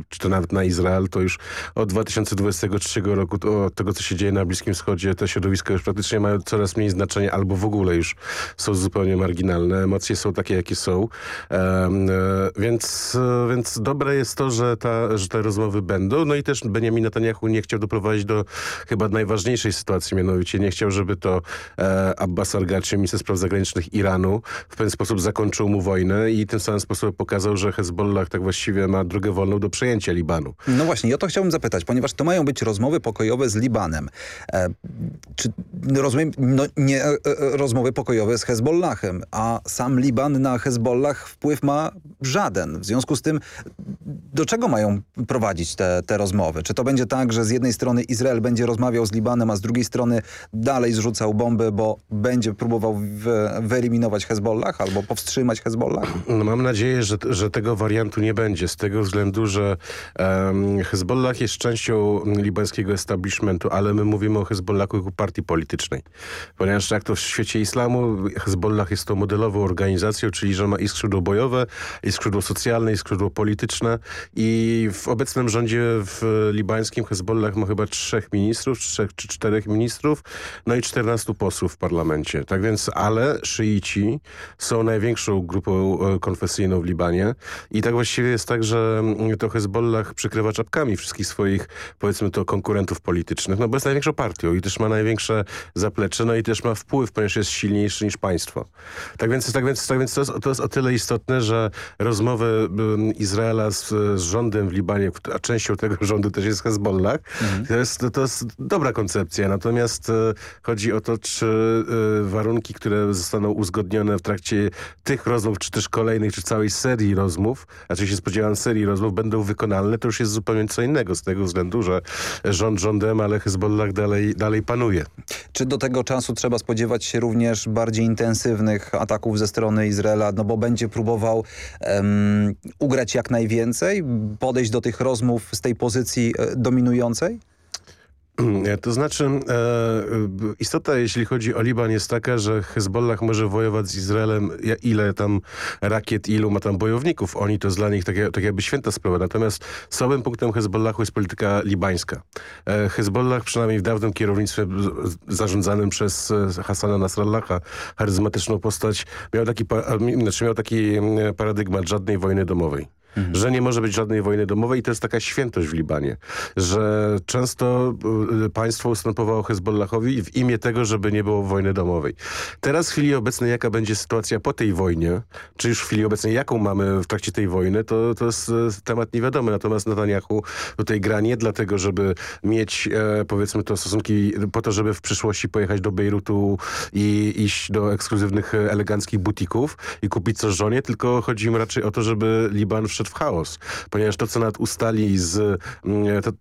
czy to nawet na Izrael, to już od 2023 roku, od tego co się dzieje na Bliskim Wschodzie, te środowiska już praktycznie mają coraz mniej znaczenia, albo w ogóle już są zupełnie marginalne. Emocje są takie, jakie są. E, więc, więc dobre jest to, że, ta, że te rozmowy będą. No i też Benjamin Netanyahu nie chciał doprowadzić do chyba najważniejszej sytuacji, mianowicie nie chciał, żeby to e, Abbas Argaci, minister spraw zagranicznych Iranu, w pewien sposób zakończył mu wojnę i tym samym sposobem pokazał, że Hezbollah tak właściwie ma drogę wolną do przejęcia Libanu. No właśnie, ja to chciałbym zapytać, ponieważ to mają być rozmowy pokojowe z Libanem. E, czy rozumiem, no nie e, e, rozmowy pokojowe z Hezbollahem, a sam Liban na Hezbollah wpływ ma żaden. W związku z tym do czego mają prowadzić te, te rozmowy? Czy to będzie tak, że z jednej strony Izrael będzie rozmawiał z Libanem, a z drugiej strony dalej zrzucał bomby, bo będzie próbował wyeliminować Hezbollah albo powstrzymać Hezbollah? No mam nadzieję, że, że tego wariantu nie będzie, z tego względu, że um, Hezbollah jest częścią libańskiego establishmentu, ale my mówimy o Hezbollahu jako partii politycznej. Ponieważ jak to w świecie islamu, Hezbollah jest to modelową organizacją, czyli że ma i skrzydło bojowe, i skrzydło socjalne, i skrzydło polityczne i w obecnym rządzie w libańskim Hezbollah ma chyba trzech ministrów, trzech czy czterech ministrów, no i czternastu posłów w parlamencie. Tak więc, ale szyici są największą grupą e, konfesyjną w Libanie i tak właściwie jest tak, że to Hezbollah przykrywa czapkami wszystkich swoich, powiedzmy to, konkurentów politycznych, no bo jest największą partią i też ma największe zaplecze, no i też ma wpływ, ponieważ jest silniejszy niż państwo. Tak więc, tak więc, tak więc to, jest, to jest o tyle istotne, że rozmowy Izraela z, z rządem w Libanie, a częścią tego rządu też jest Hezbollah, mhm. to, jest, to jest dobra koncepcja. Natomiast e, chodzi o to, czy e, warunki, które zostaną uzgodnione w trakcie tych rozmów, czy też kolejnych, czy całej serii rozmów, a czy się spodziewam serii rozmów, będą wykonalne, to już jest zupełnie co innego z tego względu, że rząd rządem, ale Hezbollah dalej, dalej panuje. Czy do tego czasu trzeba spodziewać się również bardziej intensywnych ataków ze strony Izraela, no bo będzie próbował um, ugrać jak najwięcej, podejść do tych rozmów z tej pozycji e, dominującej? To znaczy e, istota jeśli chodzi o Liban jest taka, że Hezbollah może wojować z Izraelem ile tam rakiet, ilu ma tam bojowników. Oni to jest dla nich tak, tak jakby święta sprawa. Natomiast słabym punktem Hezbollahu jest polityka libańska. E, Hezbollah przynajmniej w dawnym kierownictwie zarządzanym przez e, Hassana Nasrallaha, charyzmatyczną postać, miał taki, znaczy miał taki paradygmat żadnej wojny domowej. Mhm. Że nie może być żadnej wojny domowej i to jest taka świętość w Libanie, że często y, państwo ustępowało Hezbollahowi w imię tego, żeby nie było wojny domowej. Teraz w chwili obecnej jaka będzie sytuacja po tej wojnie, czy już w chwili obecnej jaką mamy w trakcie tej wojny, to, to jest y, temat niewiadomy. Natomiast Netanyahu tutaj gra nie dlatego, żeby mieć e, powiedzmy to stosunki po to, żeby w przyszłości pojechać do Bejrutu i iść do ekskluzywnych, eleganckich butików i kupić coś żonie, tylko chodzi im raczej o to, żeby Liban wszedł w chaos, ponieważ to, co nad ustali z, mm, to,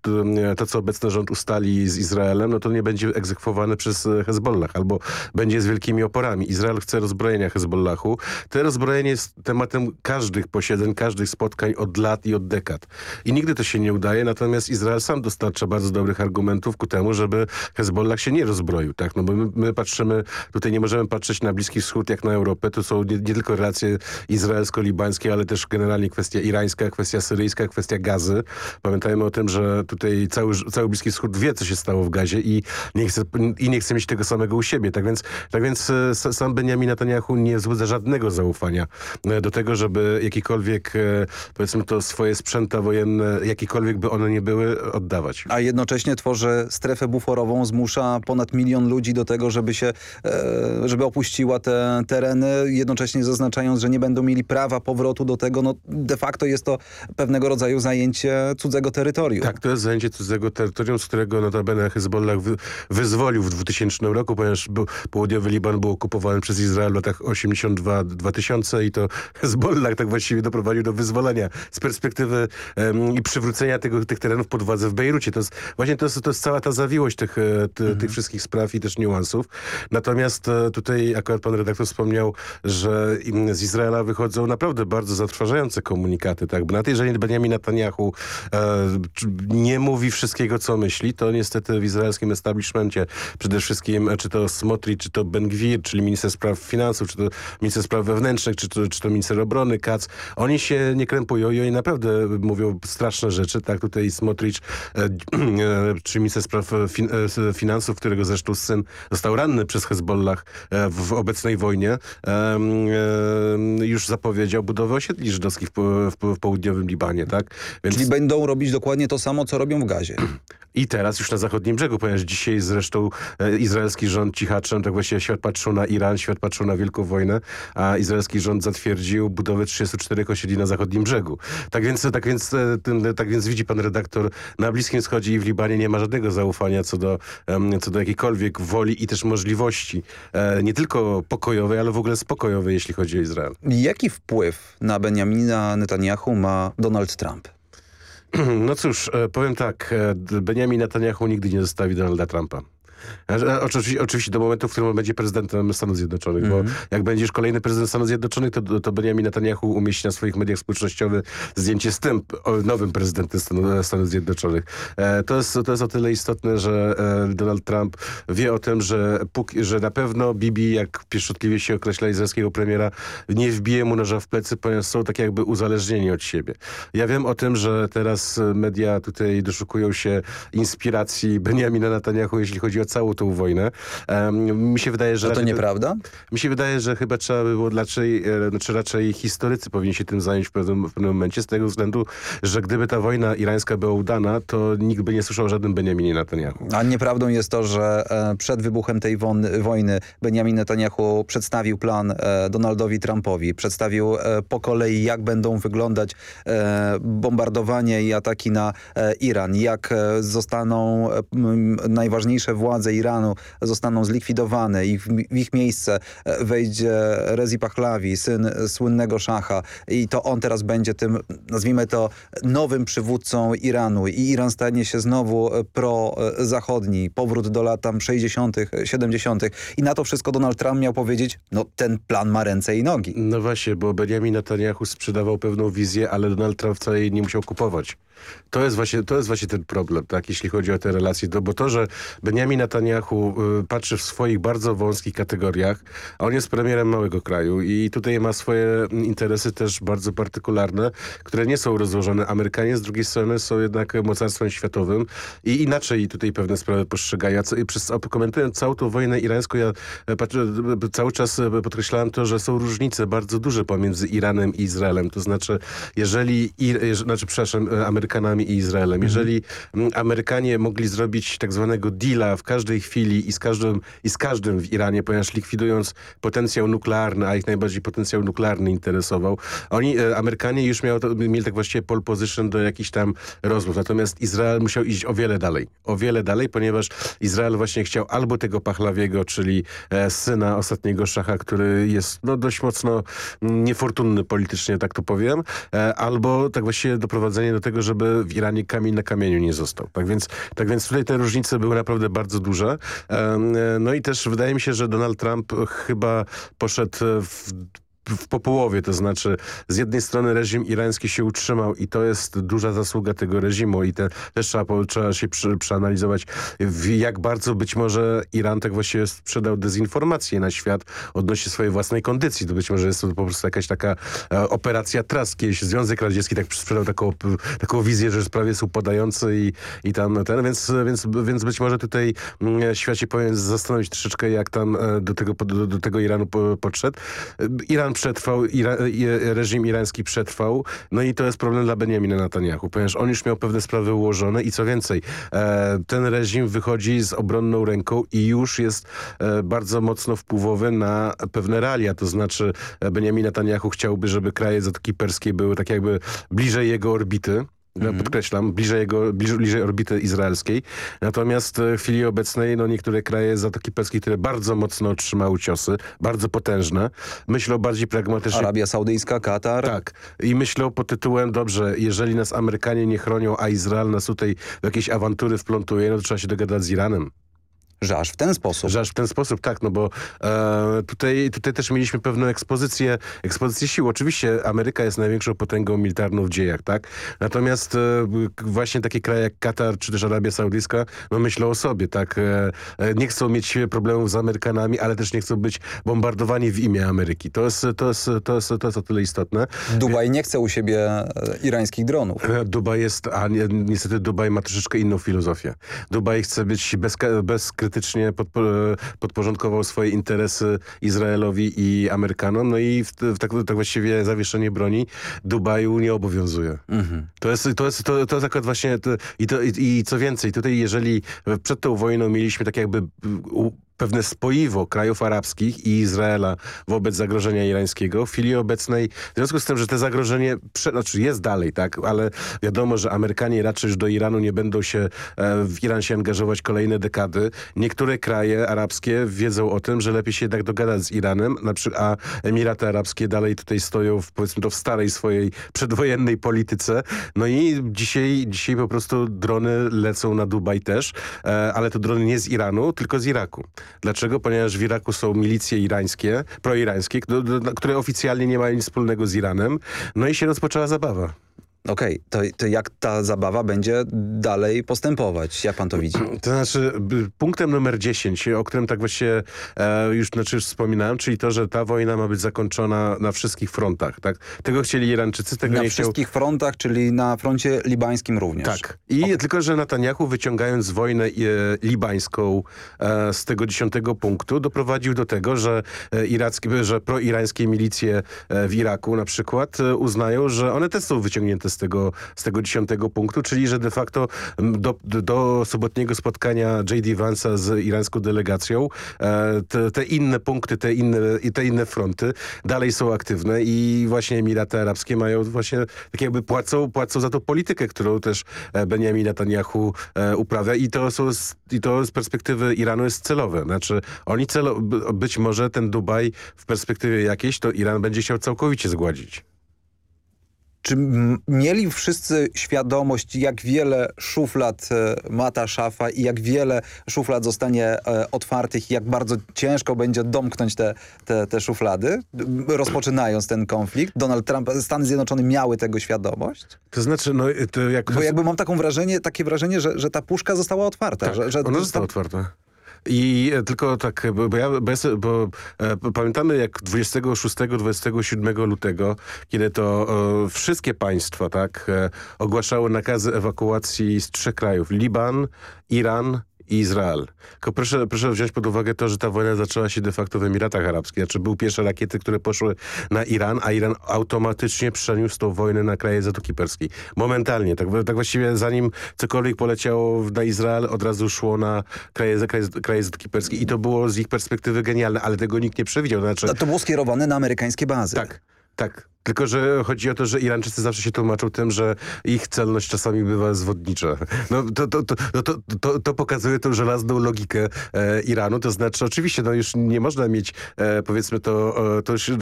to, co obecny rząd ustali z Izraelem, no to nie będzie egzekwowane przez Hezbollah, albo będzie z wielkimi oporami. Izrael chce rozbrojenia Hezbollahu. To rozbrojenie jest tematem każdych posiedzeń, każdych spotkań od lat i od dekad. I nigdy to się nie udaje, natomiast Izrael sam dostarcza bardzo dobrych argumentów ku temu, żeby Hezbollah się nie rozbroił, tak? No bo my, my patrzymy, tutaj nie możemy patrzeć na Bliski Wschód jak na Europę, to są nie, nie tylko relacje izraelsko-libańskie, ale też generalnie kwestia irańska, kwestia syryjska, kwestia gazy. Pamiętajmy o tym, że tutaj cały, cały Bliski Wschód wie, co się stało w gazie i nie chce, i nie chce mieć tego samego u siebie. Tak więc, tak więc e, sam Benjamin Netanyahu nie wzbudza żadnego zaufania e, do tego, żeby jakikolwiek, e, powiedzmy to swoje sprzęta wojenne, jakiekolwiek by one nie były, oddawać. A jednocześnie tworzy strefę buforową, zmusza ponad milion ludzi do tego, żeby się, żeby opuściła te tereny, jednocześnie zaznaczając, że nie będą mieli prawa powrotu do tego, no de facto jest to pewnego rodzaju zajęcie cudzego terytorium. Tak, to jest zajęcie cudzego terytorium, z którego notabene Hezbollah wy, wyzwolił w 2000 roku, ponieważ był, południowy Liban był okupowany przez Izrael w latach 82-2000 i to Hezbollah tak właściwie doprowadził do wyzwolenia z perspektywy um, i przywrócenia tego, tych terenów pod władzę w Bejrucie. To jest, właśnie to jest, to jest cała ta zawiłość tych, e, ty, mhm. tych wszystkich spraw i też niuansów. Natomiast e, tutaj akurat pan redaktor wspomniał, że z Izraela wychodzą naprawdę bardzo zatrważające komunikaty komunikaty, tak? Bo na tej, jeżeli Benjamin Netanyahu e, nie mówi wszystkiego, co myśli, to niestety w izraelskim establishmencie przede wszystkim, czy to Smotri, czy to Ben Gwir, czyli minister spraw finansów, czy to minister spraw wewnętrznych, czy to, czy to minister obrony, Katz, oni się nie krępują i oni naprawdę mówią straszne rzeczy, tak? Tutaj Smotrich, e, e, czy minister spraw fin, e, finansów, którego zresztą syn został ranny przez Hezbollah e, w obecnej wojnie, e, już zapowiedział budowę osiedli żydowskich w, w, w południowym Libanie, tak? Więc... Czyli będą robić dokładnie to samo, co robią w Gazie. I teraz już na zachodnim brzegu, ponieważ dzisiaj zresztą e, izraelski rząd cichaczem, tak właściwie świat patrzył na Iran, świat patrzył na Wielką Wojnę, a izraelski rząd zatwierdził budowę 34 osiedli na zachodnim brzegu. Tak więc, tak więc, e, ten, tak więc widzi pan redaktor, na Bliskim Wschodzie i w Libanie nie ma żadnego zaufania co do, co do jakiejkolwiek woli i też możliwości, e, nie tylko pokojowej, ale w ogóle spokojowej, jeśli chodzi o Izrael. Jaki wpływ na Benjamina Netanyahu ma Donald Trump? No cóż, powiem tak, Benjamin Netanyahu nigdy nie zostawi Donalda Trumpa. Oczywiście, oczywiście do momentu, w którym on będzie prezydentem Stanów Zjednoczonych, mm -hmm. bo mhm. jak będziesz kolejny prezydent Stanów Zjednoczonych, to, to Benjamin Netanyahu umieści na swoich mediach społecznościowych zdjęcie z tym nowym prezydentem Stanów, Stanów Zjednoczonych. E, to, jest, to jest o tyle istotne, że e, Donald Trump wie o tym, że, póki, że na pewno Bibi, jak pieszczotliwie się określa izraelskiego premiera, nie wbije mu noża w plecy, ponieważ są tak jakby uzależnieni od siebie. Ja wiem o tym, że teraz media tutaj doszukują się inspiracji Benjamina Netanyahu, jeśli chodzi o całą tą wojnę. Um, mi się wydaje, że... To nieprawda? Mi się wydaje, że chyba trzeba by było raczej, e, czy raczej historycy powinni się tym zająć w pewnym, w pewnym momencie, z tego względu, że gdyby ta wojna irańska była udana, to nikt by nie słyszał o żadnym Benjaminie Netanyahu. A nieprawdą jest to, że e, przed wybuchem tej wojny Benjamin Netanyahu przedstawił plan e, Donaldowi Trumpowi, przedstawił po kolei, jak będą wyglądać bombardowanie i ataki na Iran, jak zostaną najważniejsze władze władze Iranu zostaną zlikwidowane i w, w ich miejsce e, wejdzie Rezi Pahlavi, syn słynnego szacha i to on teraz będzie tym, nazwijmy to, nowym przywódcą Iranu i Iran stanie się znowu e, pro-zachodni, powrót do lat tam 60., 70. I na to wszystko Donald Trump miał powiedzieć, no ten plan ma ręce i nogi. No właśnie, bo Benjamin Netanyahu sprzedawał pewną wizję, ale Donald Trump wcale jej nie musiał kupować. To jest właśnie, to jest właśnie ten problem, tak, jeśli chodzi o te relacje. To, bo to, że Benjamin Netanyahu y, patrzy w swoich bardzo wąskich kategoriach, a on jest premierem małego kraju i tutaj ma swoje interesy też bardzo partykularne, które nie są rozłożone. Amerykanie z drugiej strony są jednak mocarstwem światowym i inaczej tutaj pewne sprawy postrzegają. Przez, komentując całą tą wojnę irańską, ja e, patrzę, cały czas e, podkreślałem to, że są różnice bardzo duże pomiędzy Iranem i Izraelem. To znaczy, jeżeli, znaczy, przepraszam, e, Amerykanami i Izraelem, mhm. jeżeli Amerykanie mogli zrobić tak zwanego deala w każdej chwili i z każdym, i z każdym w Iranie, ponieważ likwidując potencjał nuklearny, a ich najbardziej potencjał nuklearny interesował, oni, e, Amerykanie już miał, mieli tak właściwie pole position do jakichś tam rozmów. Natomiast Izrael musiał iść o wiele dalej. O wiele dalej, ponieważ Izrael właśnie chciał albo tego Pachlawiego, czyli e, syna ostatniego szacha, który jest no, dość mocno niefortunny politycznie, tak to powiem, e, albo tak właściwie doprowadzenie do tego, żeby w Iranie kamień na kamieniu nie został. Tak więc, tak więc tutaj te różnice były naprawdę bardzo duże. No i też wydaje mi się, że Donald Trump chyba poszedł w, po połowie, to znaczy z jednej strony reżim irański się utrzymał i to jest duża zasługa tego reżimu i te, też trzeba, trzeba się przy, przeanalizować, jak bardzo być może Iran tak właściwie sprzedał dezinformację na świat odnośnie swojej własnej kondycji. To być może jest to po prostu jakaś taka e, operacja Trust. Kiedyś Związek Radziecki tak sprzedał taką, taką wizję, że sprawie są podający i, i tam ten, więc, więc, więc być może tutaj mm, świat się powinien zastanowić troszeczkę, jak tam e, do tego, do, do tego Iranu podszedł. Iran przetrwał, Ira, reżim irański przetrwał, no i to jest problem dla Benjamina Netanyahu, ponieważ on już miał pewne sprawy ułożone. I co więcej, e, ten reżim wychodzi z obronną ręką i już jest e, bardzo mocno wpływowy na pewne realia, to znaczy e, Benjamin Netanyahu chciałby, żeby kraje Zatoki Perskiej były tak jakby bliżej jego orbity, Mm. Podkreślam, bliżej, jego, bliżej, bliżej orbity izraelskiej. Natomiast w chwili obecnej no, niektóre kraje Zatoki Perskiej, które bardzo mocno otrzymały ciosy, bardzo potężne, myślą bardziej pragmatycznie. Arabia Saudyjska, Katar. Tak. I myślą pod tytułem, dobrze, jeżeli nas Amerykanie nie chronią, a Izrael nas tutaj w jakieś awantury wplątuje, no to trzeba się dogadać z Iranem. Że aż w ten sposób. Że aż w ten sposób, tak, no bo e, tutaj, tutaj też mieliśmy pewną ekspozycję, ekspozycję sił. Oczywiście Ameryka jest największą potęgą militarną w dziejach, tak? Natomiast e, właśnie takie kraje jak Katar czy też Arabia Saudyjska, no myślą o sobie, tak? E, nie chcą mieć problemów z Amerykanami, ale też nie chcą być bombardowani w imię Ameryki. To jest, to jest, to jest, to jest o tyle istotne. Dubaj nie chce u siebie irańskich dronów. Dubaj jest, a ni niestety Dubaj ma troszeczkę inną filozofię. Dubaj chce być bez, bezkrytycznie podpo podporządkował swoje interesy Izraelowi i Amerykanom, no i w, w tak, tak, właściwie zawieszenie broni Dubaju nie obowiązuje. Mhm. To, jest, to, jest, to, to jest akurat właśnie, to, i, to, i, i co więcej, tutaj jeżeli przed tą wojną mieliśmy tak jakby u, pewne spoiwo krajów arabskich i Izraela wobec zagrożenia irańskiego. W chwili obecnej, w związku z tym, że te zagrożenie znaczy jest dalej, tak, ale wiadomo, że Amerykanie raczej już do Iranu nie będą się e, w Iran się angażować kolejne dekady. Niektóre kraje arabskie wiedzą o tym, że lepiej się jednak dogadać z Iranem, a Emiraty Arabskie dalej tutaj stoją w, powiedzmy to w starej swojej przedwojennej polityce. No i dzisiaj, dzisiaj po prostu drony lecą na Dubaj też, e, ale to drony nie z Iranu, tylko z Iraku. Dlaczego? Ponieważ w Iraku są milicje irańskie, proirańskie, które oficjalnie nie mają nic wspólnego z Iranem. No i się rozpoczęła zabawa. Okej, okay, to, to, jak ta zabawa będzie dalej postępować? Jak pan to widzi? To znaczy, punktem numer 10, o którym tak właśnie e, już, znaczy wspominałem, czyli to, że ta wojna ma być zakończona na wszystkich frontach. Tak? Tego chcieli Irańczycy, tego na nie chciał... Na wszystkich frontach, czyli na froncie libańskim również. Tak. I okay. tylko, że Netanyahu wyciągając wojnę e, libańską e, z tego dziesiątego punktu, doprowadził do tego, że, e, irackie, że proirańskie milicje e, w Iraku na przykład e, uznają, że one też są wyciągnięte z tego, z tego dziesiątego punktu, czyli że de facto do, do sobotniego spotkania J.D. Vance'a z irańską delegacją e, te, te, inne punkty, te inne, te inne fronty dalej są aktywne i właśnie Emiraty Arabskie mają właśnie, tak jakby płacą, płacą za to politykę, którą też e, Benjamin Netanyahu e, uprawia i to, są, i to z perspektywy Iranu jest celowe. Znaczy oni celo, być może ten Dubaj w perspektywie jakiejś to Iran będzie chciał całkowicie zgładzić. Czy mieli wszyscy świadomość, jak wiele szuflad e, ma ta szafa i jak wiele szuflad zostanie e, otwartych i jak bardzo ciężko będzie domknąć te, te, te szuflady, rozpoczynając ten konflikt? Donald Trump, Stany Zjednoczone miały tego świadomość? To znaczy, no... To jak... Bo jakby mam taką wrażenie, takie wrażenie, że, że ta puszka została otwarta. Tak, że, że ona została otwarta. I e, tylko tak, bo, ja, bo, bo e, pamiętamy jak 26-27 lutego, kiedy to e, wszystkie państwa tak e, ogłaszały nakazy ewakuacji z trzech krajów. Liban, Iran, i Izrael. Tylko proszę, proszę wziąć pod uwagę to, że ta wojna zaczęła się de facto w Emiratach Arabskich. Znaczy były pierwsze rakiety, które poszły na Iran, a Iran automatycznie przeniósł tą wojnę na kraje Zatoki Perskiej. Momentalnie. Tak, tak właściwie zanim cokolwiek poleciało na Izrael, od razu szło na kraje, kraje, kraje Zatoki Perskiej. I to było z ich perspektywy genialne, ale tego nikt nie przewidział. Znaczy... To było skierowane na amerykańskie bazy. Tak. Tak. Tylko, że chodzi o to, że Irańczycy zawsze się tłumaczą tym, że ich celność czasami bywa zwodnicza. No, to, to, to, to, to, to pokazuje tą żelazną logikę e, Iranu. To znaczy, oczywiście, no już nie można mieć, e, powiedzmy to, e, to już e,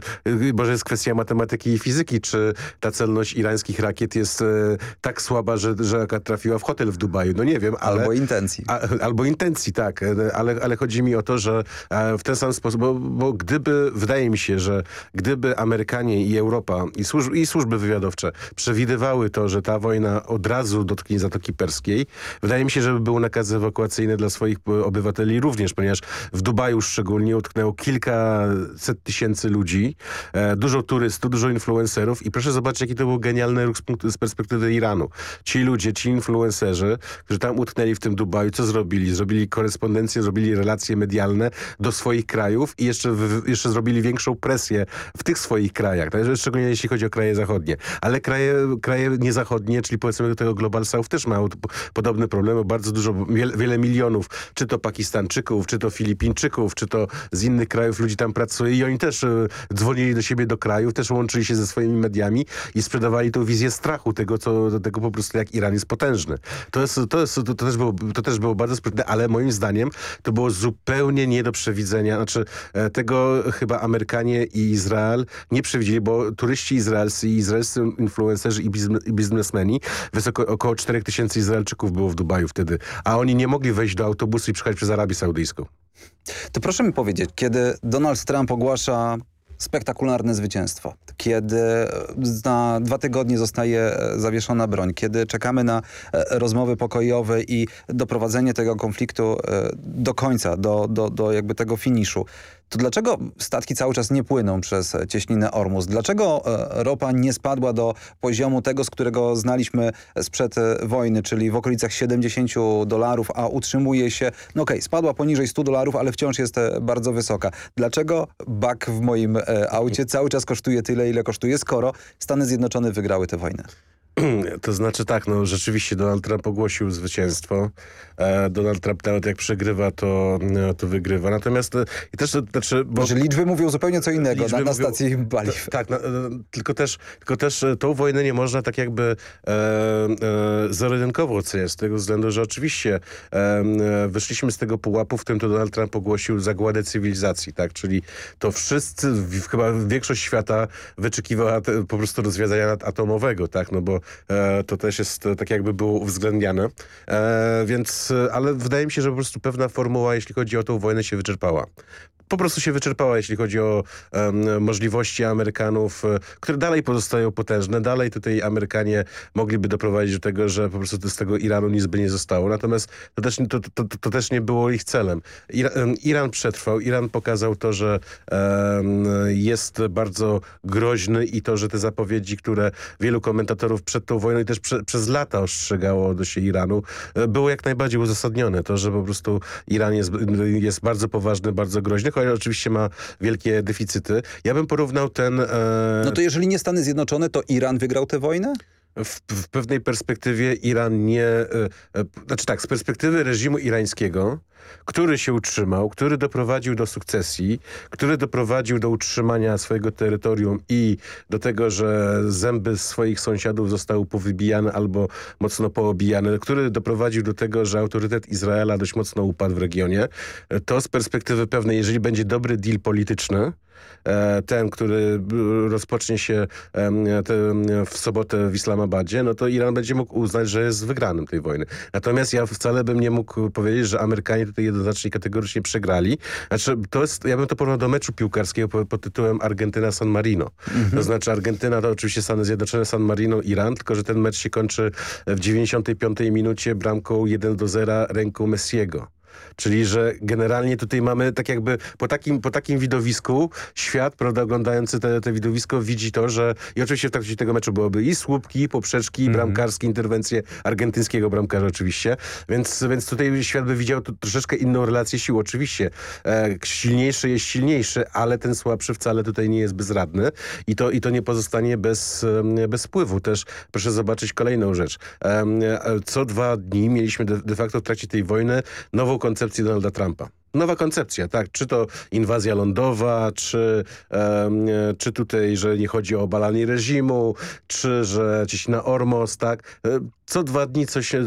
może jest kwestia matematyki i fizyki, czy ta celność irańskich rakiet jest e, tak słaba, że, że trafiła w hotel w Dubaju. No nie wiem, ale... Albo intencji. A, albo intencji, tak. E, ale, ale chodzi mi o to, że w ten sam sposób, bo, bo gdyby, wydaje mi się, że gdyby Amerykanie i Europa Europa i, i służby wywiadowcze przewidywały to, że ta wojna od razu dotknie Zatoki Perskiej, wydaje mi się, żeby były nakazy ewakuacyjne dla swoich obywateli również, ponieważ w Dubaju szczególnie utknęło kilkaset tysięcy ludzi, e, dużo turystów, dużo influencerów i proszę zobaczyć, jaki to był genialny ruch z, z perspektywy Iranu. Ci ludzie, ci influencerzy, którzy tam utknęli w tym Dubaju, co zrobili? Zrobili korespondencję, zrobili relacje medialne do swoich krajów i jeszcze, jeszcze zrobili większą presję w tych swoich krajach. Tak? Szczególnie jeśli chodzi o kraje zachodnie. Ale kraje, kraje niezachodnie, czyli powiedzmy tego Global South też mają podobne problemy. Bardzo dużo, wiele, milionów, czy to Pakistańczyków, czy to Filipińczyków, czy to z innych krajów ludzi tam pracuje i oni też e, dzwonili do siebie do kraju, też łączyli się ze swoimi mediami i sprzedawali tą wizję strachu tego, co, tego po prostu jak Iran jest potężny. To, jest, to, jest, to, też, było, to też było bardzo sprytne, ale moim zdaniem to było zupełnie nie do przewidzenia. Znaczy e, tego chyba Amerykanie i Izrael nie przewidzieli, bo turyści izraelscy i izraelscy influencerzy i, i biznesmeni. Wysoko, około 4 tysięcy Izraelczyków było w Dubaju wtedy. A oni nie mogli wejść do autobusu i przyjechać przez Arabię Saudyjską. To proszę mi powiedzieć, kiedy Donald Trump ogłasza spektakularne zwycięstwo, kiedy na dwa tygodnie zostaje zawieszona broń, kiedy czekamy na rozmowy pokojowe i doprowadzenie tego konfliktu do końca, do, do, do jakby tego finiszu, to dlaczego statki cały czas nie płyną przez cieśninę Ormus? Dlaczego ropa nie spadła do poziomu tego, z którego znaliśmy sprzed wojny, czyli w okolicach 70 dolarów, a utrzymuje się, no okej, okay, spadła poniżej 100 dolarów, ale wciąż jest bardzo wysoka. Dlaczego bak w moim aucie cały czas kosztuje tyle, ile kosztuje, skoro Stany Zjednoczone wygrały tę wojnę? To znaczy tak, no rzeczywiście Donald Trump ogłosił zwycięstwo. E, Donald Trump nawet jak przegrywa, to, to wygrywa. Natomiast e, i też, znaczy... Bo, że liczby mówią zupełnie co innego na, na stacji mówią, paliw. Tak, na, tylko, też, tylko też tą wojnę nie można tak jakby e, e, zero-jedynkowo oceniać, z tego względu, że oczywiście e, wyszliśmy z tego pułapu, w którym to Donald Trump ogłosił zagładę cywilizacji, tak? Czyli to wszyscy, chyba większość świata wyczekiwała te, po prostu rozwiązania atomowego, tak? No bo e, to też jest tak jakby było uwzględniane. E, więc, ale wydaje mi się, że po prostu pewna formuła, jeśli chodzi o tą wojnę się wyczerpała po prostu się wyczerpała, jeśli chodzi o um, możliwości Amerykanów, które dalej pozostają potężne. Dalej tutaj Amerykanie mogliby doprowadzić do tego, że po prostu z tego Iranu nic by nie zostało. Natomiast to też, to, to, to też nie było ich celem. Iran, Iran przetrwał. Iran pokazał to, że um, jest bardzo groźny i to, że te zapowiedzi, które wielu komentatorów przed tą wojną i też prze, przez lata ostrzegało do się Iranu, było jak najbardziej uzasadnione. To, że po prostu Iran jest, jest bardzo poważny, bardzo groźny, choć oczywiście ma wielkie deficyty. Ja bym porównał ten... E... No to jeżeli nie Stany Zjednoczone, to Iran wygrał tę wojnę? W, w, pewnej perspektywie Iran nie... E, e, znaczy tak, z perspektywy reżimu irańskiego, który się utrzymał, który doprowadził do sukcesji, który doprowadził do utrzymania swojego terytorium i do tego, że zęby swoich sąsiadów zostały powybijane albo mocno poobijane, który doprowadził do tego, że autorytet Izraela dość mocno upadł w regionie, to z perspektywy pewnej, jeżeli będzie dobry deal polityczny, ten, który rozpocznie się w sobotę w Islamabadzie, no to Iran będzie mógł uznać, że jest wygranym tej wojny. Natomiast ja wcale bym nie mógł powiedzieć, że Amerykanie tutaj jednoznacznie kategorycznie przegrali. Znaczy, to jest, ja bym to porównał do meczu piłkarskiego pod, pod tytułem Argentyna-San Marino. Mhm. To znaczy Argentyna to oczywiście Stany Zjednoczone, San Marino, Iran, tylko że ten mecz się kończy w 95 minucie bramką 1 do 0 ręką Messiego. Czyli, że generalnie tutaj mamy tak jakby po takim, po takim widowisku świat, prawda, oglądający te, te widowisko widzi to, że i oczywiście w trakcie tego meczu byłoby i słupki, i poprzeczki, i -hmm. bramkarskie interwencje argentyńskiego bramkarza oczywiście, więc, więc tutaj świat by widział tu troszeczkę inną relację sił. Oczywiście e, silniejszy jest silniejszy, ale ten słabszy wcale tutaj nie jest bezradny i to, i to nie pozostanie bez, bez wpływu. Też proszę zobaczyć kolejną rzecz. E, co dwa dni mieliśmy de, de facto w trakcie tej wojny nową koncepcję Donalda Trumpa. Nowa koncepcja, tak. Czy to inwazja lądowa, czy, czy tutaj, że nie chodzi o obalanie reżimu, czy że gdzieś na Ormos, tak. E, co dwa dni coś, e,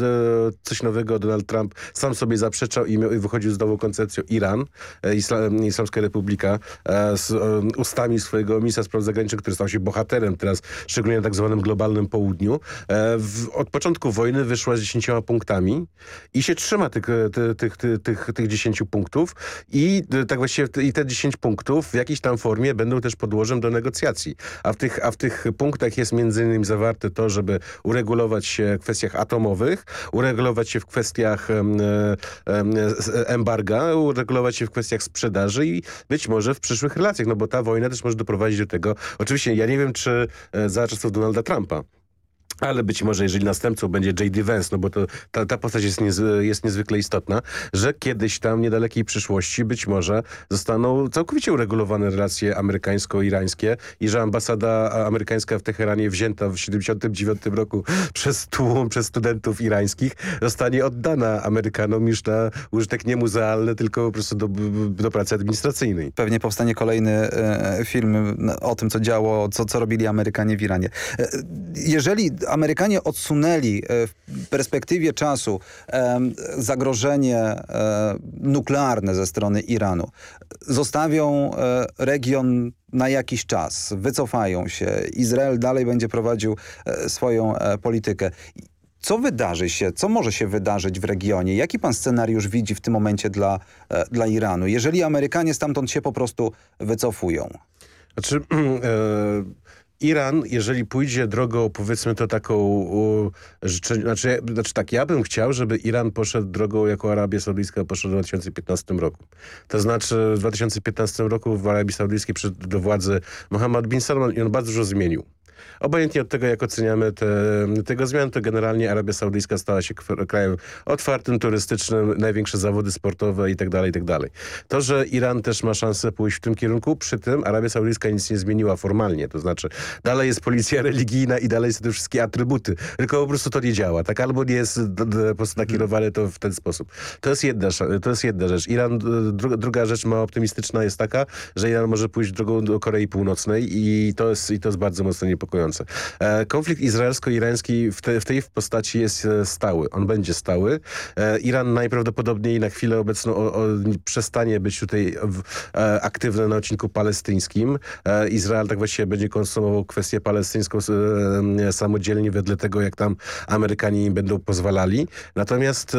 coś nowego Donald Trump sam sobie zaprzeczał i, miał, i wychodził z nową koncepcją Iran, e, Isla, Islamska Republika, z ustami swojego ministra spraw zagranicznych, który stał się bohaterem teraz, szczególnie na tak zwanym globalnym południu. W, od początku wojny wyszła z dziesięcioma punktami i się trzyma tych, tych, tych, tych, tych dziesięciu punktów i tak właściwie i te dziesięć punktów w jakiejś tam formie będą też podłożem do negocjacji. A w tych, a w tych punktach jest między innymi zawarte to, żeby uregulować się kwestie kwestiach atomowych, uregulować się w kwestiach embarga, uregulować się w kwestiach sprzedaży i być może w przyszłych relacjach, no bo ta wojna też może doprowadzić do tego. Oczywiście ja nie wiem, czy e, za czasów Donalda Trumpa ale być może jeżeli następcą będzie J.D. Vance, no bo to, ta, ta postać jest, niez, jest niezwykle istotna, że kiedyś tam niedalekiej przyszłości być może zostaną całkowicie uregulowane relacje amerykańsko-irańskie i że ambasada amerykańska w Teheranie wzięta w 79 roku przez tłum, przez studentów irańskich zostanie oddana Amerykanom już na użytek nie muzealny, tylko po prostu do, do pracy administracyjnej. Pewnie powstanie kolejny e, film o tym, co działo, co, co robili Amerykanie w Iranie. E, jeżeli Amerykanie odsunęli e, w perspektywie czasu e, zagrożenie e, nuklearne ze strony Iranu, zostawią region na jakiś czas, wycofają się, Izrael dalej będzie prowadził swoją politykę. Co wydarzy się, co może się wydarzyć w regionie? Jaki pan scenariusz widzi w tym momencie dla, dla Iranu, jeżeli Amerykanie stamtąd się po prostu wycofują? Znaczy, e, Iran, jeżeli pójdzie drogą, powiedzmy to taką znaczy, znaczy tak, ja bym chciał, żeby Iran poszedł drogą, jako Arabia Saudyjska poszedł w 2015 roku. To znaczy w 2015 roku w Arabii Saudyjskiej przyszedł do władzy Mohammed bin Salman i on bardzo dużo zmienił. Obojętnie od tego, jak oceniamy te, tego zmian, to generalnie Arabia Saudyjska stała się krajem otwartym, turystycznym, największe zawody sportowe i tak dalej, i tak. To, że Iran też ma szansę pójść w tym kierunku, przy tym Arabia Saudyjska nic nie zmieniła formalnie, to znaczy dalej jest policja religijna i dalej są te wszystkie atrybuty, tylko po prostu to nie działa, tak? Albo nie jest po prostu nakierowane to w ten sposób. To jest jedna, to jest jedna rzecz. Iran, druga, rzecz ma optymistyczna jest taka, że Iran może pójść drogą do Korei Północnej i to jest, i to jest bardzo mocno niepokojące. E, konflikt izraelsko-irański w, te, w, tej postaci jest e, stały. On będzie stały. E, Iran najprawdopodobniej na chwilę obecną o, o, przestanie być tutaj w, aktywny na odcinku palestyńskim. Izrael tak właściwie będzie konsumował kwestię palestyńską samodzielnie wedle tego, jak tam Amerykanie im będą pozwalali. Natomiast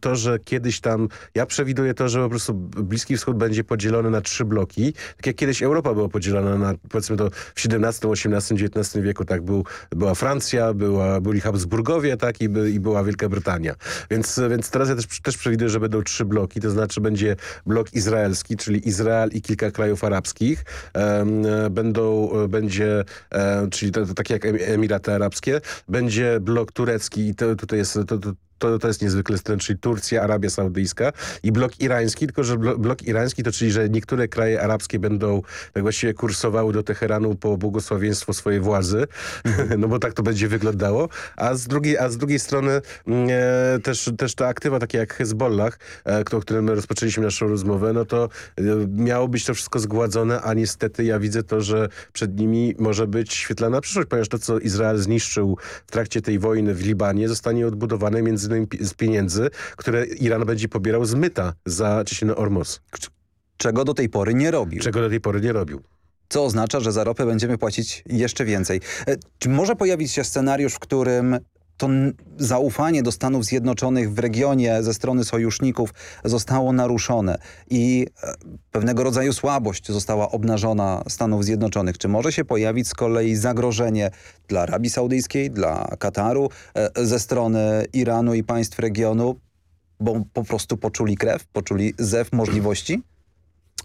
to, że kiedyś tam, ja przewiduję to, że po prostu Bliski Wschód będzie podzielony na trzy bloki, tak jak kiedyś Europa była podzielona na, powiedzmy to w XVII, XVIII, Wieku, tak, był, była Francja, była, byli Habsburgowie, tak, i, by, i była Wielka Brytania. Więc, więc teraz ja też, też przewiduję, że będą trzy bloki, to znaczy będzie blok izraelski, czyli Izrael i kilka krajów arabskich. Będą, będzie, um, czyli takie jak Emiraty Arabskie, będzie blok turecki i to, tutaj jest, to, to to, to jest niezwykle stręcz, czyli Turcja, Arabia Saudyjska i blok irański, tylko że blok, irański to czyli, że niektóre kraje arabskie będą tak właściwie kursowały do Teheranu po błogosławieństwo swojej władzy, no bo tak to będzie wyglądało, a z drugiej, a z drugiej strony mm, e, też, też te aktywa takie jak Hezbollah, e, o którym my rozpoczęliśmy naszą rozmowę, no to e, miało być to wszystko zgładzone, a niestety ja widzę to, że przed nimi może być świetlana przyszłość, ponieważ to, co Izrael zniszczył w trakcie tej wojny w Libanie, zostanie odbudowane między z pieniędzy, które Iran będzie pobierał z myta za cieśninę Ormos. Czego do tej pory nie robił. Czego do tej pory nie robił co oznacza, że za ropę będziemy płacić jeszcze więcej. E, czy może pojawić się scenariusz, w którym to zaufanie do Stanów Zjednoczonych w regionie ze strony sojuszników zostało naruszone i e, pewnego rodzaju słabość została obnażona Stanów Zjednoczonych. Czy może się pojawić z kolei zagrożenie dla Arabii Saudyjskiej, dla Kataru, e, ze strony Iranu i państw regionu, bo po prostu poczuli krew, poczuli zew możliwości?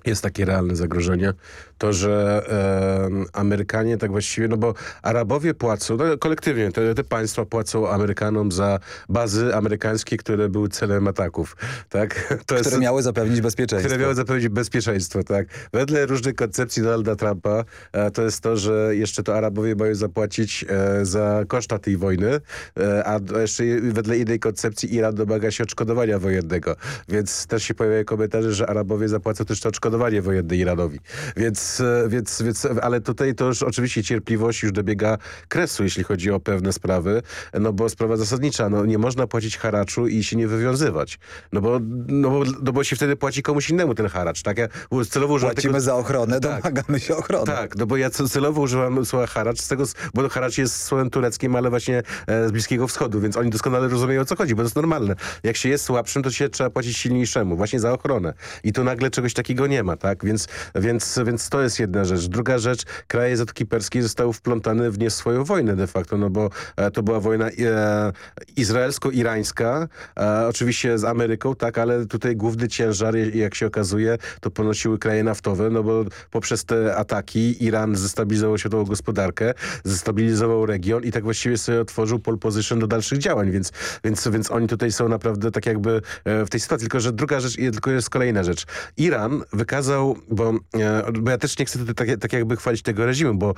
Jest takie realne zagrożenie. To, że e, Amerykanie tak właściwie, no bo Arabowie płacą, no, kolektywnie te, te, państwa płacą Amerykanom za bazy amerykańskie, które były celem ataków. Tak? To które jest, miały zapewnić bezpieczeństwo. Które miały zapewnić bezpieczeństwo, tak. Wedle różnych koncepcji Donalda Trumpa e, to jest to, że jeszcze to Arabowie mają zapłacić e, za koszta tej wojny, e, a jeszcze wedle innej koncepcji Iran domaga się odszkodowania wojennego. Więc też się pojawiają komentarze, że Arabowie zapłacą też to odszkodowanie odszkodowanie wojenne Iranowi. Więc, e, więc, więc, ale tutaj to już oczywiście cierpliwość już dobiega kresu, jeśli chodzi o pewne sprawy, no bo sprawa zasadnicza, no nie można płacić haraczu i się nie wywiązywać. No bo, no bo, no bo się wtedy płaci komuś innemu ten haracz, tak? Ja celowo używam Płacimy tego... za ochronę, tak. domagamy się ochrony. Tak, no bo ja celowo używam słowa haracz, z tego, bo haracz jest słowem tureckim, ale właśnie e, z Bliskiego Wschodu, więc oni doskonale rozumieją o co chodzi, bo to jest normalne. Jak się jest słabszym, to się trzeba płacić silniejszemu, właśnie za ochronę. I tu nagle czegoś takiego nie ma, tak? Więc, więc, więc to jest jedna rzecz. Druga rzecz, kraje Zatoki Perskiej zostały wplątane w nie swoją wojnę de facto, no bo e, to była wojna e, izraelsko-irańska, e, oczywiście z Ameryką, tak, ale tutaj główny ciężar, jak się okazuje, to ponosiły kraje naftowe, no bo poprzez te ataki Iran zestabilizował światową gospodarkę, zestabilizował region i tak właściwie sobie otworzył pole position do dalszych działań, więc, więc, więc oni tutaj są naprawdę tak jakby w tej sytuacji. Tylko, że druga rzecz, tylko jest kolejna rzecz. Iran wykazał, bo, e, bo ja też nie chcę tak, tak jakby chwalić tego reżimu, bo,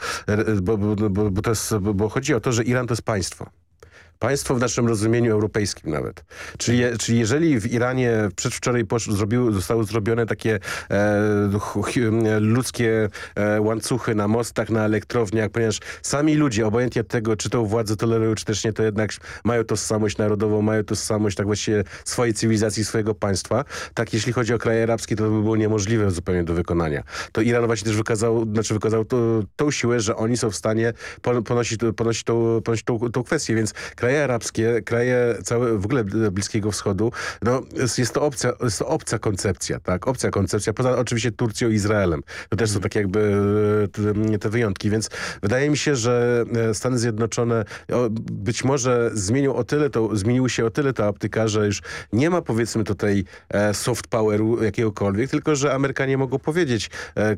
bo, bo, bo, to jest, bo chodzi o to, że Iran to jest państwo Państwo w naszym rozumieniu europejskim nawet. Czyli, czyli jeżeli w Iranie przedwczoraj zrobiły, zostały zrobione takie e, ludzkie e, łańcuchy na mostach, na elektrowniach, ponieważ sami ludzie, obojętnie od tego, czy to władze tolerują, czy też nie, to jednak mają tożsamość narodową, mają tożsamość tak właściwie swojej cywilizacji, swojego państwa. Tak jeśli chodzi o kraje arabskie, to by było niemożliwe zupełnie do wykonania. To Iran właśnie też wykazał, znaczy wykazał to, tą siłę, że oni są w stanie pon- ponosić, ponosić, tą, ponosić tą, tą kwestię, więc kraje arabskie, kraje całe w ogóle Bliskiego Wschodu, no jest, to, obca, jest to obca koncepcja, tak? Obca koncepcja, poza oczywiście Turcją i Izraelem. To też są takie jakby e, te, te wyjątki, więc wydaje mi się, że e, Stany Zjednoczone być może zmienią o tyle to, zmieniły się o tyle ta optyka, że już nie ma powiedzmy tutaj e, soft poweru jakiegokolwiek, tylko że Amerykanie mogą powiedzieć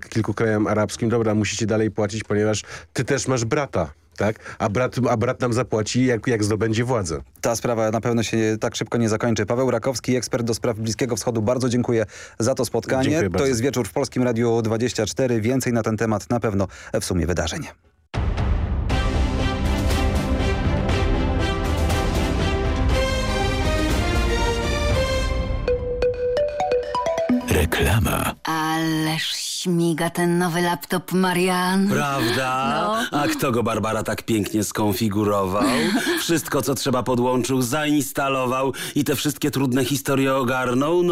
kilku krajom arabskim, dobra, musicie dalej płacić, ponieważ ty też masz brata. Tak? A, brat, a brat nam zapłaci, jak, jak zdobędzie władzę. Ta sprawa na pewno się tak szybko nie zakończy. Paweł Rakowski, ekspert do spraw Bliskiego Wschodu. Bardzo dziękuję za to spotkanie. Dziękuję To bardzo. jest wieczór w Polskim Radiu 24. Więcej na ten temat na pewno w sumie wydarzeń. Reklama. Ależ śmiga ten nowy laptop Marian. Prawda? No. A kto go Barbara tak pięknie skonfigurował? Wszystko, co trzeba podłączył, zainstalował i te wszystkie trudne historie ogarnął? No